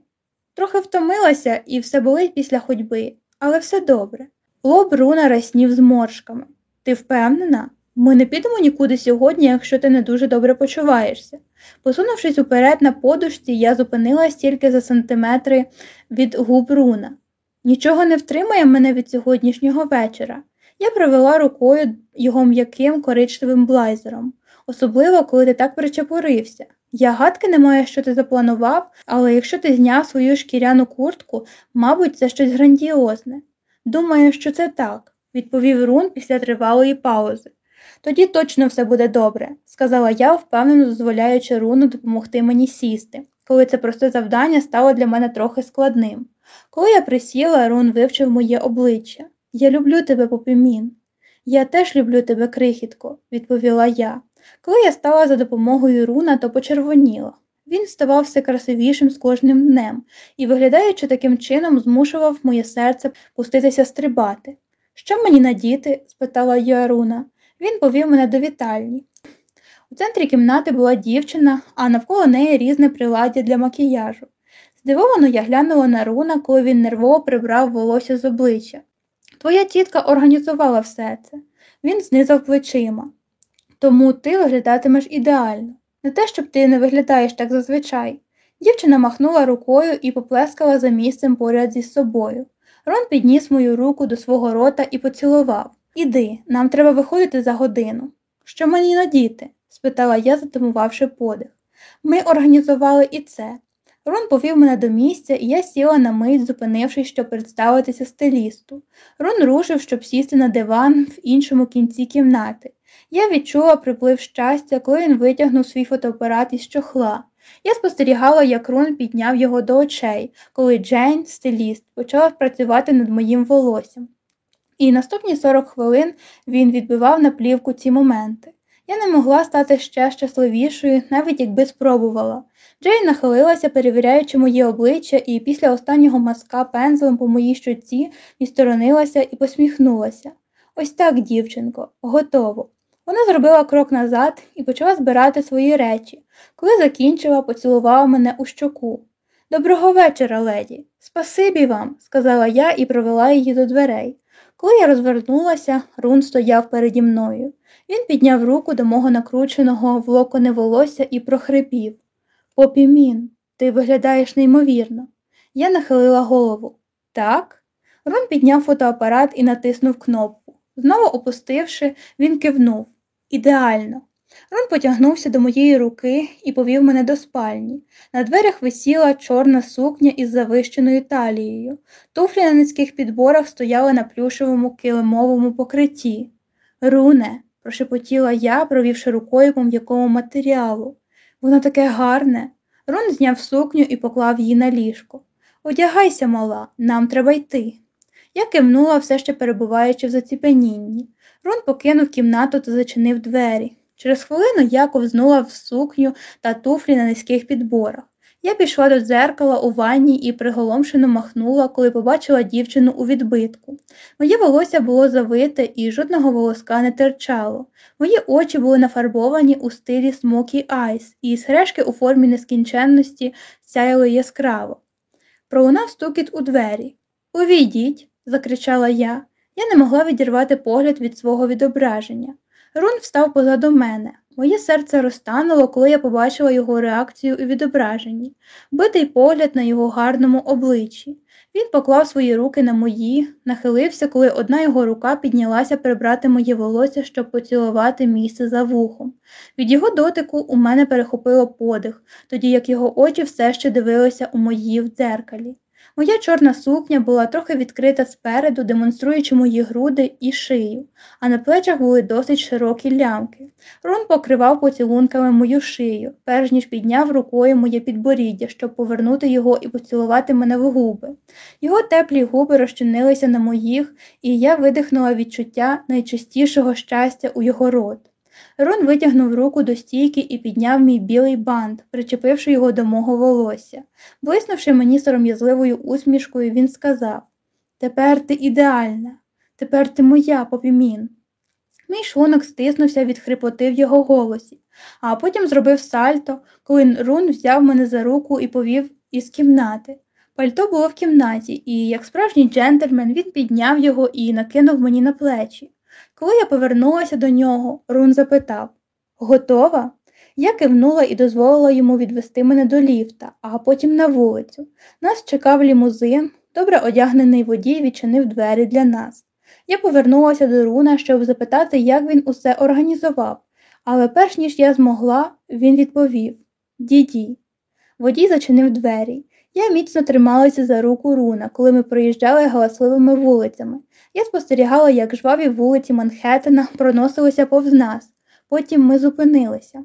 Трохи втомилася і все болить після ходьби, але все добре. Лоб руна раснів зморшками. Ти впевнена? Ми не підемо нікуди сьогодні, якщо ти не дуже добре почуваєшся. Посунувшись уперед на подушці, я зупинилась тільки за сантиметри від губ руна. Нічого не втримає мене від сьогоднішнього вечора. Я провела рукою його м'яким коричневим блайзером, особливо, коли ти так причепурився. Я гадки не маю, що ти запланував, але якщо ти зняв свою шкіряну куртку, мабуть, це щось грандіозне. Думаю, що це так, відповів Рун після тривалої паузи. Тоді точно все буде добре, сказала я, впевнено дозволяючи руну допомогти мені сісти, коли це просте завдання стало для мене трохи складним. Коли я присіла, Рун вивчив моє обличчя. Я люблю тебе, попімін. Я теж люблю тебе, крихітко, відповіла я. Коли я стала за допомогою руна, то почервоніла. Він ставав все красивішим з кожним днем і, виглядаючи таким чином, змушував моє серце пуститися стрибати. Що мені надіти? спитала Яруна. Він повів мене до вітальні. У центрі кімнати була дівчина, а навколо неї різне приладдя для макіяжу. Здивовано я глянула на руна, коли він нервово прибрав волосся з обличчя. Твоя тітка організувала все це. Він знизав плечима. Тому ти виглядатимеш ідеально. Не те, щоб ти не виглядаєш так зазвичай. Дівчина махнула рукою і поплескала за місцем поряд зі собою. Рон підніс мою руку до свого рота і поцілував. Іди, нам треба виходити за годину. Що мені надіти? спитала я, затамувавши подих. Ми організували і це. Рон повів мене до місця, і я сіла на мить, зупинившись, щоб представитися стилісту. Рон рушив, щоб сісти на диван в іншому кінці кімнати. Я відчула приплив щастя, коли він витягнув свій фотоапарат із чохла. Я спостерігала, як Рон підняв його до очей, коли Джейн, стиліст, почала працювати над моїм волоссям. І наступні 40 хвилин він відбивав на плівку ці моменти. Я не могла стати ще щасливішою, навіть якби спробувала. Джейн нахилилася, перевіряючи моє обличчя, і після останнього маска пензлем по моїй щоці відсторонилася і посміхнулася. Ось так, дівчинко, готово. Вона зробила крок назад і почала збирати свої речі. Коли закінчила, поцілувала мене у щоку. Доброго вечора, леді. Спасибі вам, сказала я і провела її до дверей. Коли я розвернулася, Рун стояв переді мною. Він підняв руку до мого накрученого в локони волосся і прохрипів. Попімін, ти виглядаєш неймовірно. Я нахилила голову. Так? Рун підняв фотоапарат і натиснув кнопку. Знову опустивши, він кивнув. Ідеально. Рон потягнувся до моєї руки і повів мене до спальні. На дверях висіла чорна сукня із завищеною талією. Туфлі на низьких підборах стояли на плюшевому килимовому покритті. Руне, прошепотіла я, провівши рукою по м'якому матеріалу. Воно таке гарне. Рун зняв сукню і поклав її на ліжко. Одягайся, мала, нам треба йти. Я кивнула, все ще перебуваючи в заціпенінні. Рун покинув кімнату та зачинив двері. Через хвилину я ковзнула в сукню та туфлі на низьких підборах. Я пішла до дзеркала у ванні і приголомшено ахнула, коли побачила дівчину у відбитку. Моє волосся було завите і жодного волоска не стирчало. Мої очі були нафарбовані у стилі smoky eyes, і сережки у формі нескінченності сяяли яскраво. Пролунав стукіт у двері. Увійдіть, закричала я. Я не могла відірвати погляд від свого відображення. Рун встав позаду мене. Моє серце розтануло, коли я побачила його реакцію у відображенні, битий погляд на його гарному обличчі. Він поклав свої руки на мої, нахилився, коли одна його рука піднялася прибрати моє волосся, щоб поцілувати місце за вухом. Від його дотику у мене перехопило подих, тоді як його очі все ще дивилися у мої в дзеркалі. Моя чорна сукня була трохи відкрита спереду, демонструючи мої груди і шию, а на плечах були досить широкі лямки. Рун покривав поцілунками мою шию, перш ніж підняв рукою моє підборіддя, щоб повернути його і поцілувати мене в губи. Його теплі губи розчинилися на моїх, і я видихнула відчуття найчистішого щастя у його рот. Рон витягнув руку до стійки і підняв мій білий бант, причепивши його до мого волосся. Блиснувши мені сором'язливою усмішкою, він сказав Тепер ти ідеальна, тепер ти моя, попімін. Мій шлунок стиснувся від хрипоти в його голосі, а потім зробив сальто, коли Рун взяв мене за руку і повів із кімнати. Пальто було в кімнаті, і, як справжній джентльмен, він підняв його і накинув мені на плечі. Коли я повернулася до нього, Рун запитав Готова? Я кивнула і дозволила йому відвести мене до ліфта, а потім на вулицю. Нас чекав лімузин, добре одягнений водій відчинив двері для нас. Я повернулася до Руна, щоб запитати, як він усе організував, але перш ніж я змогла, він відповів Діді. Водій зачинив двері. Я міцно трималася за руку Руна, коли ми проїжджали галасливими вулицями. Я спостерігала, як жваві вулиці Манхеттена проносилися повз нас. Потім ми зупинилися.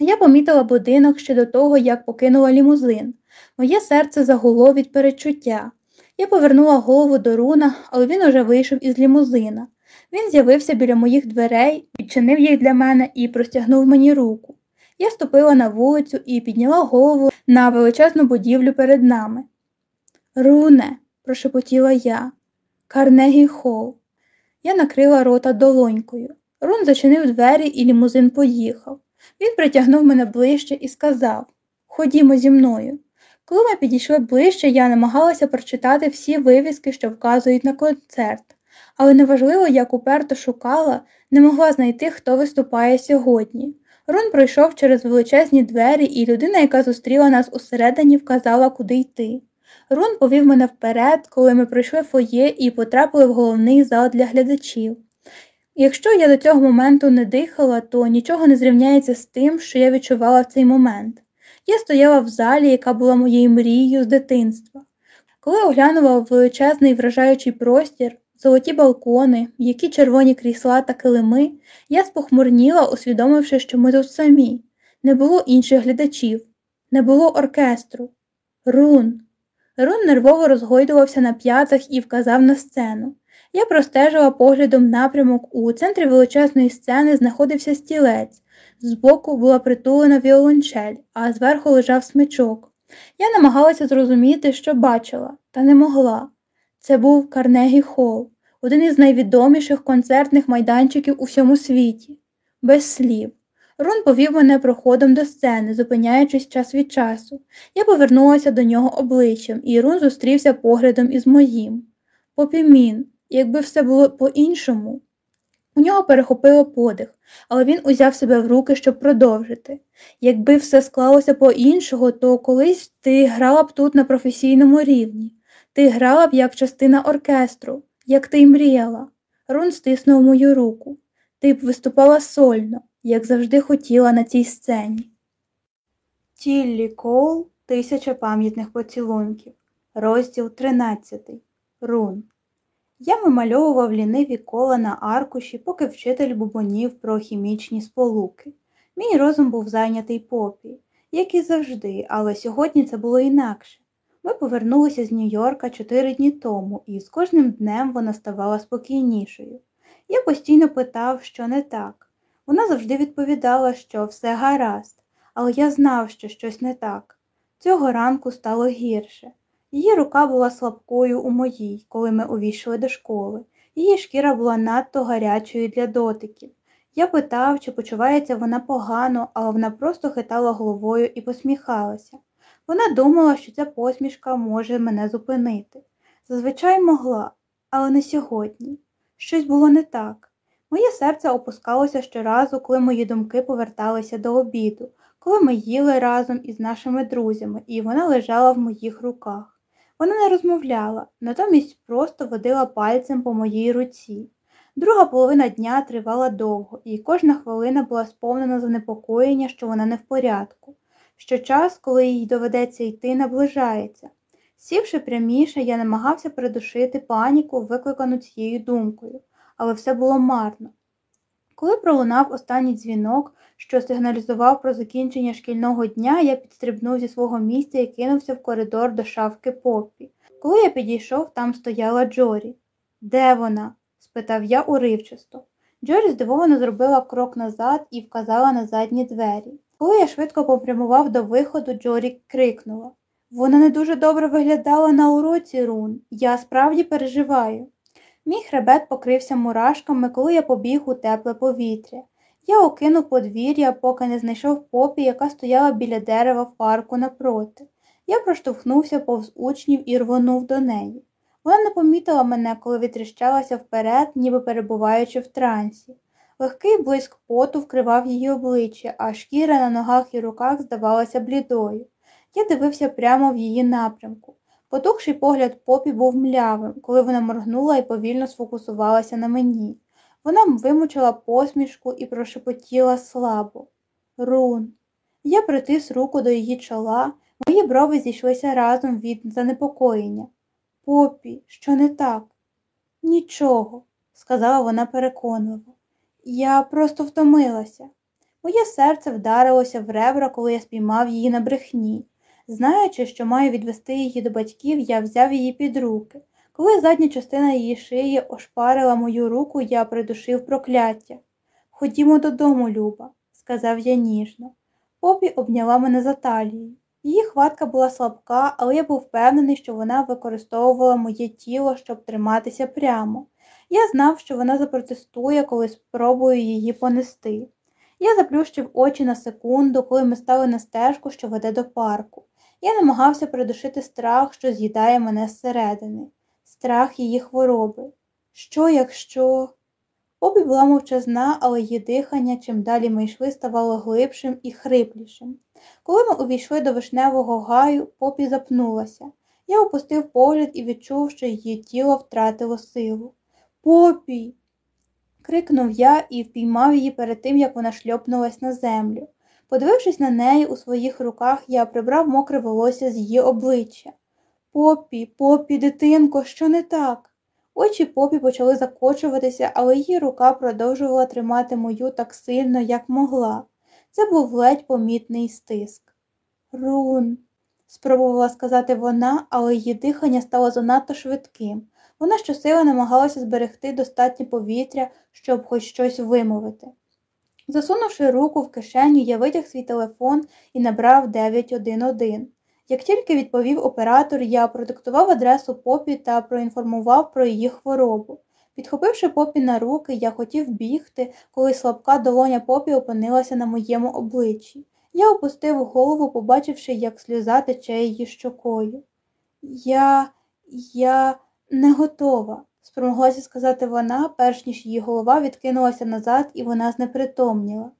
Я помітила будинок ще до того, як покинула лімузин. Моє серце загуло від перечуття. Я повернула голову до руна, але він уже вийшов із лімузина. Він з'явився біля моїх дверей, відчинив їх для мене і простягнув мені руку. Я ступила на вулицю і підняла голову на величезну будівлю перед нами. Руне, прошепотіла я, Карнегі Холл. Я накрила рота долонькою. Рун зачинив двері і лімузин поїхав. Він притягнув мене ближче і сказав Ходімо зі мною. Коли ми підійшли ближче, я намагалася прочитати всі вивіски, що вказують на концерт, але неважливо, як уперто шукала, не могла знайти, хто виступає сьогодні. Рун пройшов через величезні двері, і людина, яка зустріла нас усередині, вказала, куди йти. Рун повів мене вперед, коли ми пройшли фоє і потрапили в головний зал для глядачів. Якщо я до цього моменту не дихала, то нічого не зрівняється з тим, що я відчувала в цей момент. Я стояла в залі, яка була моєю мрією з дитинства. Коли оглянула величезний вражаючий простір, золоті балкони, які червоні крісла та килими, я спохмурніла, усвідомивши, що ми тут самі. Не було інших глядачів, не було оркестру. Рун. Рун нервово розгойдувався на п'ятах і вказав на сцену. Я простежила поглядом напрямок у центрі величезної сцени знаходився стілець, збоку була притулена віолончель, а зверху лежав смичок. Я намагалася зрозуміти, що бачила, та не могла. Це був Карнегі Холл, один із найвідоміших концертних майданчиків у всьому світі. без слів. Рун повів мене проходом до сцени, зупиняючись час від часу. Я повернулася до нього обличчям, і Рун зустрівся поглядом із моїм. Попімін, якби все було по-іншому. У нього перехопило подих, але він узяв себе в руки, щоб продовжити. Якби все склалося по-іншого, то колись ти грала б тут на професійному рівні. Ти грала б як частина оркестру, як ти й мріяла. Рун стиснув мою руку. Ти б виступала сольно, як завжди хотіла на цій сцені. Тіллі Коул Тисяча пам'ятних поцілунків. Розділ 13. Рун. Я вимальовував ліниві кола на аркуші, поки вчитель бубонів про хімічні сполуки. Мій розум був зайнятий попі, як і завжди, але сьогодні це було інакше. Ми повернулися з Нью-Йорка чотири дні тому, і з кожним днем вона ставала спокійнішою. Я постійно питав, що не так. Вона завжди відповідала, що все гаразд, але я знав, що щось не так. Цього ранку стало гірше. Її рука була слабкою у моїй, коли ми увійшли до школи. Її шкіра була надто гарячою для дотиків. Я питав, чи почувається вона погано, але вона просто хитала головою і посміхалася. Вона думала, що ця посмішка може мене зупинити. Зазвичай могла, але не сьогодні. Щось було не так. Моє серце опускалося щоразу, коли мої думки поверталися до обіду, коли ми їли разом із нашими друзями, і вона лежала в моїх руках. Вона не розмовляла, натомість просто водила пальцем по моїй руці. Друга половина дня тривала довго, і кожна хвилина була сповнена занепокоєння, що вона не в порядку, що час, коли їй доведеться йти, наближається. Сівши пряміше, я намагався придушити паніку, викликану цією думкою, але все було марно. Коли пролунав останній дзвінок, що сигналізував про закінчення шкільного дня, я підстрибнув зі свого місця і кинувся в коридор до шафки Поппі. Коли я підійшов, там стояла Джорі. Де вона? спитав я уривчасто. Джорі здивовано зробила крок назад і вказала на задні двері. Коли я швидко попрямував до виходу, Джорі крикнула Вона не дуже добре виглядала на уроці, Рун. Я справді переживаю. Мій хребет покрився мурашками, коли я побіг у тепле повітря. Я окинув подвір'я, поки не знайшов попі, яка стояла біля дерева в парку напроти. Я проштовхнувся повз учнів і рвонув до неї. Вона не помітила мене, коли відтріщалася вперед, ніби перебуваючи в трансі. Легкий блиск поту вкривав її обличчя, а шкіра на ногах і руках здавалася блідою. Я дивився прямо в її напрямку. Потухший погляд попі був млявим, коли вона моргнула і повільно сфокусувалася на мені. Вона вимучила посмішку і прошепотіла слабо. Рун. Я притис руку до її чола, мої брови зійшлися разом від занепокоєння. Попі, що не так? Нічого, сказала вона переконливо. Я просто втомилася. Моє серце вдарилося в ребра, коли я спіймав її на брехні. Знаючи, що маю відвести її до батьків, я взяв її під руки. Коли задня частина її шиї ошпарила мою руку, я придушив прокляття. Ходімо додому, Люба, сказав я ніжно. Попі обняла мене за талію. Її хватка була слабка, але я був впевнений, що вона використовувала моє тіло, щоб триматися прямо. Я знав, що вона запротестує, коли спробую її понести. Я заплющив очі на секунду, коли ми стали на стежку, що веде до парку. Я намагався придушити страх, що з'їдає мене зсередини, страх її хвороби. Що, якщо. Обі була мовчазна, але її дихання, чим далі ми йшли, ставало глибшим і хриплішим. Коли ми увійшли до вишневого гаю, попі запнулася. Я опустив погляд і відчув, що її тіло втратило силу. Попі. крикнув я і впіймав її перед тим, як вона шльопнулась на землю. Подивившись на неї у своїх руках, я прибрав мокре волосся з її обличчя. Попі, попі, дитинко, що не так? Очі попі почали закочуватися, але її рука продовжувала тримати мою так сильно, як могла. Це був ледь помітний стиск. Рун, спробувала сказати вона, але її дихання стало занадто швидким. Вона щосили намагалася зберегти достатньо повітря, щоб хоч щось вимовити. Засунувши руку в кишеню, я витяг свій телефон і набрав 911. Як тільки відповів оператор, я продиктував адресу попі та проінформував про її хворобу. Підхопивши попі на руки, я хотів бігти, коли слабка долоня попі опинилася на моєму обличчі. Я опустив голову, побачивши, як сльоза тече її щокою. Я, я не готова, спромоглася сказати вона, перш ніж її голова відкинулася назад і вона знепритомніла.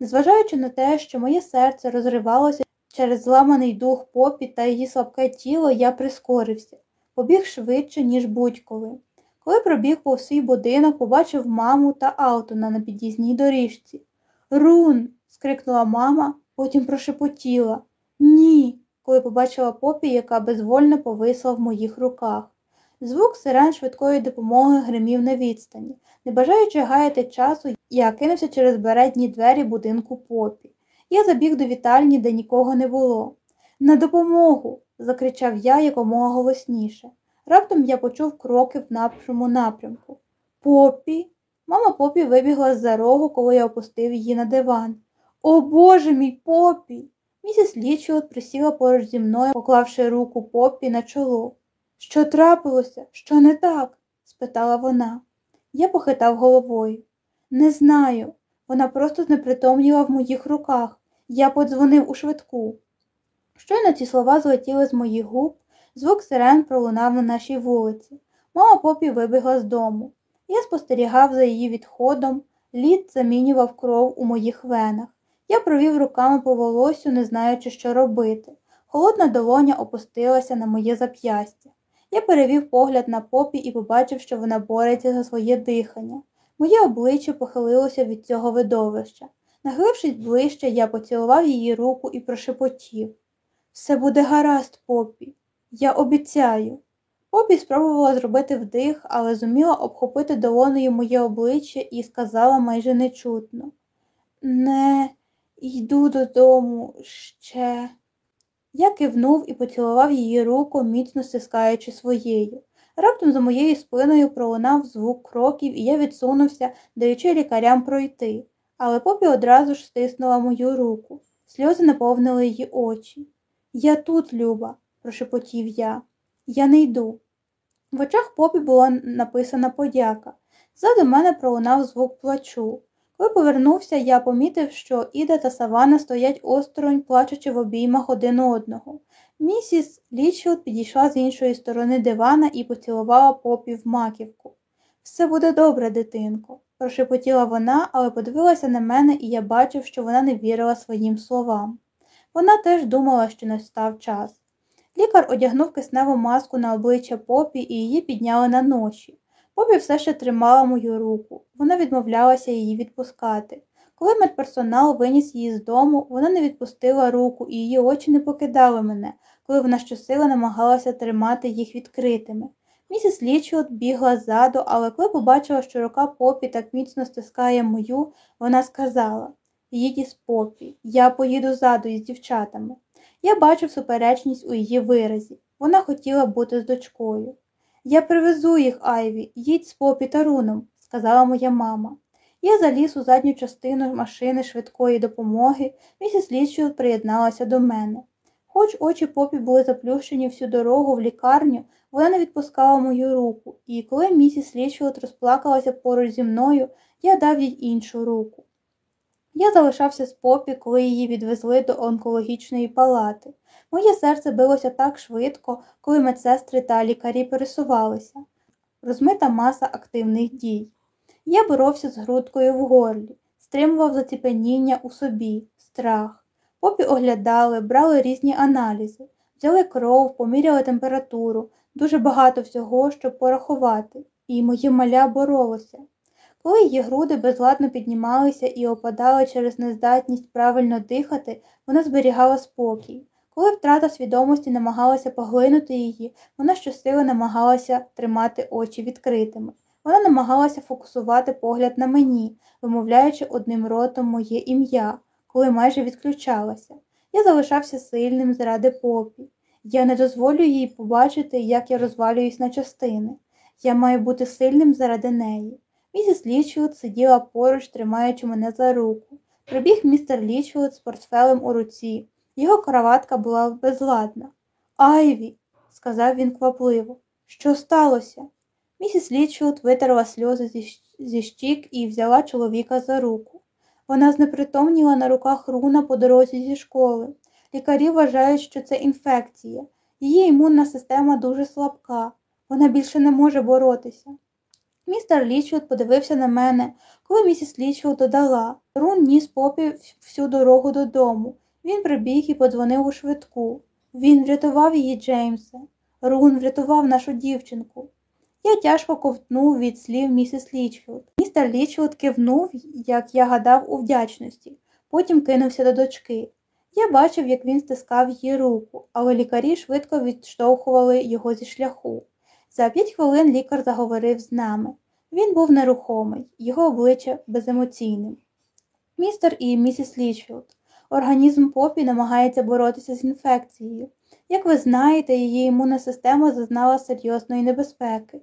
Незважаючи на те, що моє серце розривалося через зламаний дух попі та її слабке тіло, я прискорився, побіг швидше, ніж будь-коли. Коли пробіг по свій будинок, побачив маму та Алтона на під'їзній доріжці. Рун. скрикнула мама, потім прошепотіла. Ні, коли побачила попі, яка безвольно повисла в моїх руках. Звук сирен швидкої допомоги гримів на відстані. Не бажаючи гаяти часу, я кинувся через бередні двері будинку попі. Я забіг до вітальні, де нікого не було. На допомогу. закричав я якомога голосніше. Раптом я почув кроки в нашому напрямку. Попі. Мама попі вибігла з за рогу, коли я опустив її на диван. О Боже мій Поппі. Місіс Лічфілд присіла поруч зі мною, поклавши руку Поппі на чоло. Що трапилося? Що не так? спитала вона. Я похитав головою. Не знаю. Вона просто знепритомніла в моїх руках. Я подзвонив у швидку. Щойно ці слова злетіли з моїх губ, звук сирен пролунав на нашій вулиці. Мама Поппі вибігла з дому. Я спостерігав за її відходом, лід замінював кров у моїх венах. Я провів руками по волосю, не знаючи, що робити. Холодна долоня опустилася на моє зап'ястя. Я перевів погляд на попі і побачив, що вона бореться за своє дихання. Моє обличчя похилилося від цього видовища. Нахилившись ближче, я поцілував її руку і прошепотів. Все буде гаразд, попі. Я обіцяю. Попі спробувала зробити вдих, але зуміла обхопити долонею моє обличчя і сказала майже нечутно. Не йду додому ще. Я кивнув і поцілував її руку, міцно стискаючи своєю. Раптом за моєю спиною пролунав звук кроків, і я відсунувся, даючи лікарям пройти, але попі одразу ж стиснула мою руку. Сльози наповнили її очі. Я тут, люба, прошепотів я. Я не йду. В очах Поппі була написана подяка. Ззаду мене пролунав звук плачу. Коли повернувся, я помітив, що Іда та Савана стоять осторонь, плачучи в обіймах один одного. Місіс Лічфілд підійшла з іншої сторони дивана і поцілувала Поппі в маківку. Все буде добре, дитинко, прошепотіла вона, але подивилася на мене, і я бачив, що вона не вірила своїм словам. Вона теж думала, що настав час. Лікар одягнув кисневу маску на обличчя Поппі і її підняли на ноші. Поппі все ще тримала мою руку, вона відмовлялася її відпускати. Коли медперсонал виніс її з дому, вона не відпустила руку, і її очі не покидали мене, коли вона щосили намагалася тримати їх відкритими. Місіс Лічфілд бігла ззаду, але коли побачила, що рука Поппі так міцно стискає мою, вона сказала Їдь із Поппі, я поїду ззаду із дівчатами. Я бачив суперечність у її виразі. Вона хотіла бути з дочкою. Я привезу їх, Айві, їдь з Поппі та Руном, сказала моя мама. Я заліз у задню частину машини швидкої допомоги, місіс Лічфілд приєдналася до мене. Хоч очі Поппі були заплющені всю дорогу в лікарню, вона не відпускала мою руку, і коли місіс Лічфілд розплакалася поруч зі мною, я дав їй іншу руку. Я залишався з попі, коли її відвезли до онкологічної палати. Моє серце билося так швидко, коли медсестри та лікарі пересувалися. Розмита маса активних дій. Я боровся з грудкою в горлі, стримував заціпеніння у собі, страх. Попі оглядали, брали різні аналізи, взяли кров, поміряли температуру, дуже багато всього, щоб порахувати, і моє маля боролося. Коли її груди безладно піднімалися і опадали через нездатність правильно дихати, вона зберігала спокій. Коли втрата свідомості намагалася поглинути її, вона щосили намагалася тримати очі відкритими. Вона намагалася фокусувати погляд на мені, вимовляючи одним ротом моє ім'я, коли майже відключалася. Я залишався сильним заради попі. Я не дозволю їй побачити, як я розвалююсь на частини. Я маю бути сильним заради неї. Місіс Лічфілд сиділа поруч, тримаючи мене за руку. Прибіг містер Лічфілд з портфелем у руці. Його краватка була безладна. Айві, сказав він квапливо, що сталося? Місіс Лічфілд витерла сльози зі щік і взяла чоловіка за руку. Вона знепритомніла на руках Руна по дорозі зі школи. Лікарі вважають, що це інфекція. Її імунна система дуже слабка. Вона більше не може боротися. Містер Лічфілд подивився на мене, коли місіс Лічфілд додала. Рун ніс Поппі всю дорогу додому. Він прибіг і подзвонив у швидку. Він врятував її, Джеймсе. Рун врятував нашу дівчинку. Я тяжко ковтнув від слів місіс Лічфілд. Містер Лічфілд кивнув, як я гадав, у вдячності, потім кинувся до дочки. Я бачив, як він стискав її руку, але лікарі швидко відштовхували його зі шляху. За п'ять хвилин лікар заговорив з нами. Він був нерухомий, його обличчя беземоційним. Містер і місіс Лічфілд. Організм Поппі намагається боротися з інфекцією. Як ви знаєте, її імунна система зазнала серйозної небезпеки.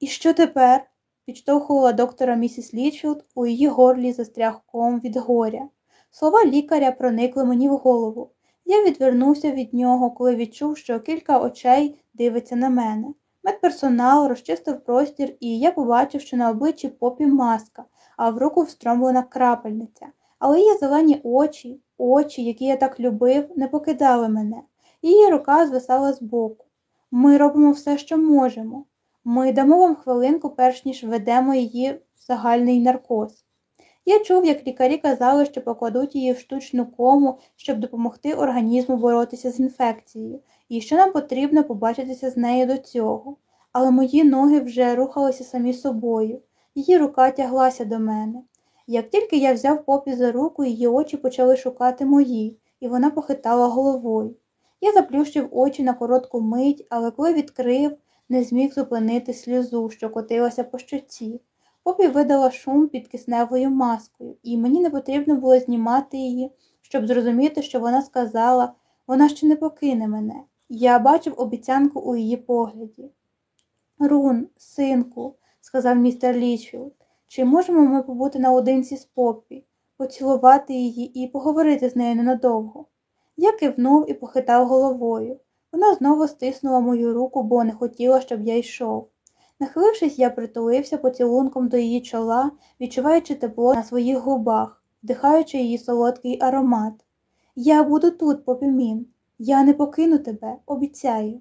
І що тепер? підштовхувала доктора місіс Лічфілд, у її горлі застряг ком від горя. Слова лікаря проникли мені в голову. Я відвернувся від нього, коли відчув, що кілька очей дивиться на мене. Медперсонал розчистив простір, і я побачив, що на обличчі попі маска, а в руку встромлена крапельниця. Але її зелені очі, очі, які я так любив, не покидали мене. Її рука звисала збоку. Ми робимо все, що можемо. Ми дамо вам хвилинку, перш ніж введемо її в загальний наркоз. Я чув, як лікарі казали, що покладуть її в штучну кому, щоб допомогти організму боротися з інфекцією, і що нам потрібно побачитися з нею до цього. Але мої ноги вже рухалися самі собою, її рука тяглася до мене. Як тільки я взяв попі за руку, її очі почали шукати мої, і вона похитала головою. Я заплющив очі на коротку мить, але коли відкрив, не зміг зупинити сльозу, що котилася по щоці. Поппі видала шум під кисневою маскою, і мені не потрібно було знімати її, щоб зрозуміти, що вона сказала, вона ще не покине мене. Я бачив обіцянку у її погляді. Рун, синку, сказав містер Лічфілд, чи можемо ми побути наодинці з Поппі, поцілувати її і поговорити з нею ненадовго? Я кивнув і похитав головою. Вона знову стиснула мою руку, бо не хотіла, щоб я йшов. Нахилившись, я притулився поцілунком до її чола, відчуваючи тепло на своїх губах, вдихаючи її солодкий аромат. Я буду тут, попімін. Я не покину тебе, обіцяю.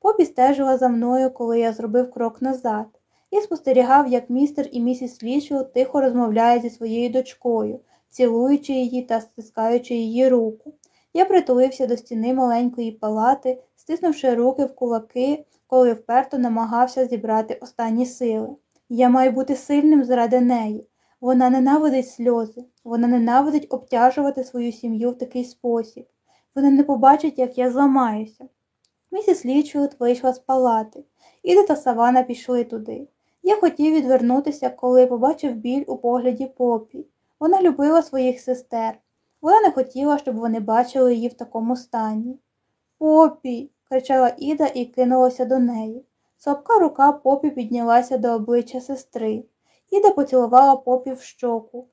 Попі стежила за мною, коли я зробив крок назад, і спостерігав, як містер і місіс Лічу тихо розмовляють зі своєю дочкою, цілуючи її та стискаючи її руку. Я притулився до стіни маленької палати, стиснувши руки в кулаки, коли вперто намагався зібрати останні сили. Я маю бути сильним заради неї. Вона ненавидить сльози, вона ненавидить обтяжувати свою сім'ю в такий спосіб. Вона не побачить, як я зламаюся. Місіс Лічфілд вийшла з палати. Іда та Савана пішли туди. Я хотів відвернутися, коли побачив біль у погляді Поппі. Вона любила своїх сестер. Вона не хотіла, щоб вони бачили її в такому стані. Поппі. кричала Іда і кинулася до неї. Слабка рука попі піднялася до обличчя сестри. Іда поцілувала попі в щоку.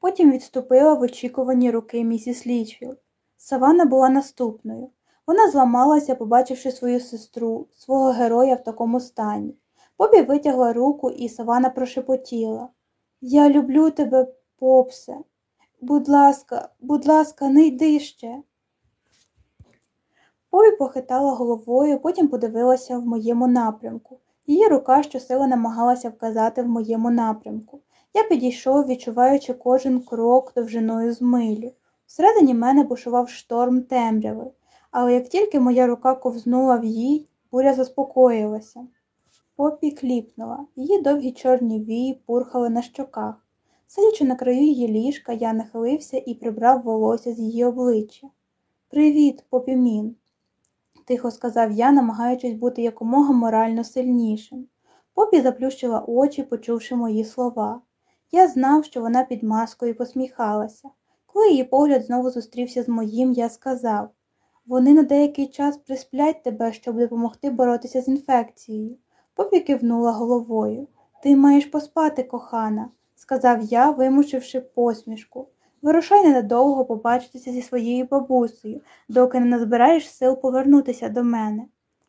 Потім відступила в очікуванні руки місіс Лічфілд. Савана була наступною. Вона зламалася, побачивши свою сестру, свого героя в такому стані. Попі витягла руку, і Савана прошепотіла. Я люблю тебе, попсе. Будь ласка, будь ласка, не йди ще. Попі похитала головою, потім подивилася в моєму напрямку. Її рука щосили намагалася вказати в моєму напрямку. Я підійшов, відчуваючи кожен крок довжиною з милю. Всередині мене бушував шторм темряви, але як тільки моя рука ковзнула в їй, буря заспокоїлася. Попі кліпнула, її довгі чорні вії пурхали на щоках. Сидячи на краю її ліжка, я нахилився і прибрав волосся з її обличчя. Привіт, попімін, тихо сказав я, намагаючись бути якомога морально сильнішим. Попі заплющила очі, почувши мої слова. Я знав, що вона під маскою посміхалася. Коли її погляд знову зустрівся з моїм, я сказав вони на деякий час присплять тебе, щоб допомогти боротися з інфекцією. Попі кивнула головою. Ти маєш поспати, кохана, сказав я, вимушивши посмішку. Вирушай ненадовго побачитися зі своєю бабусею, доки не назбираєш сил повернутися до мене.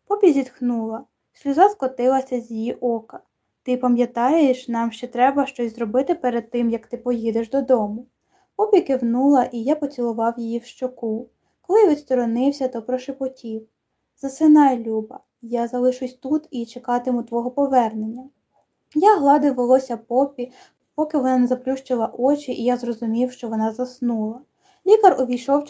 Попі зітхнула. Сльоза скотилася з її ока. Ти пам'ятаєш, нам ще треба щось зробити перед тим, як ти поїдеш додому. Попі кивнула, і я поцілував її в щоку. Коли відсторонився, то прошепотів Засинай, Люба, я залишусь тут і чекатиму твого повернення. Я гладив волосся попі, поки вона не заплющила очі, і я зрозумів, що вона заснула. Лікар увійшов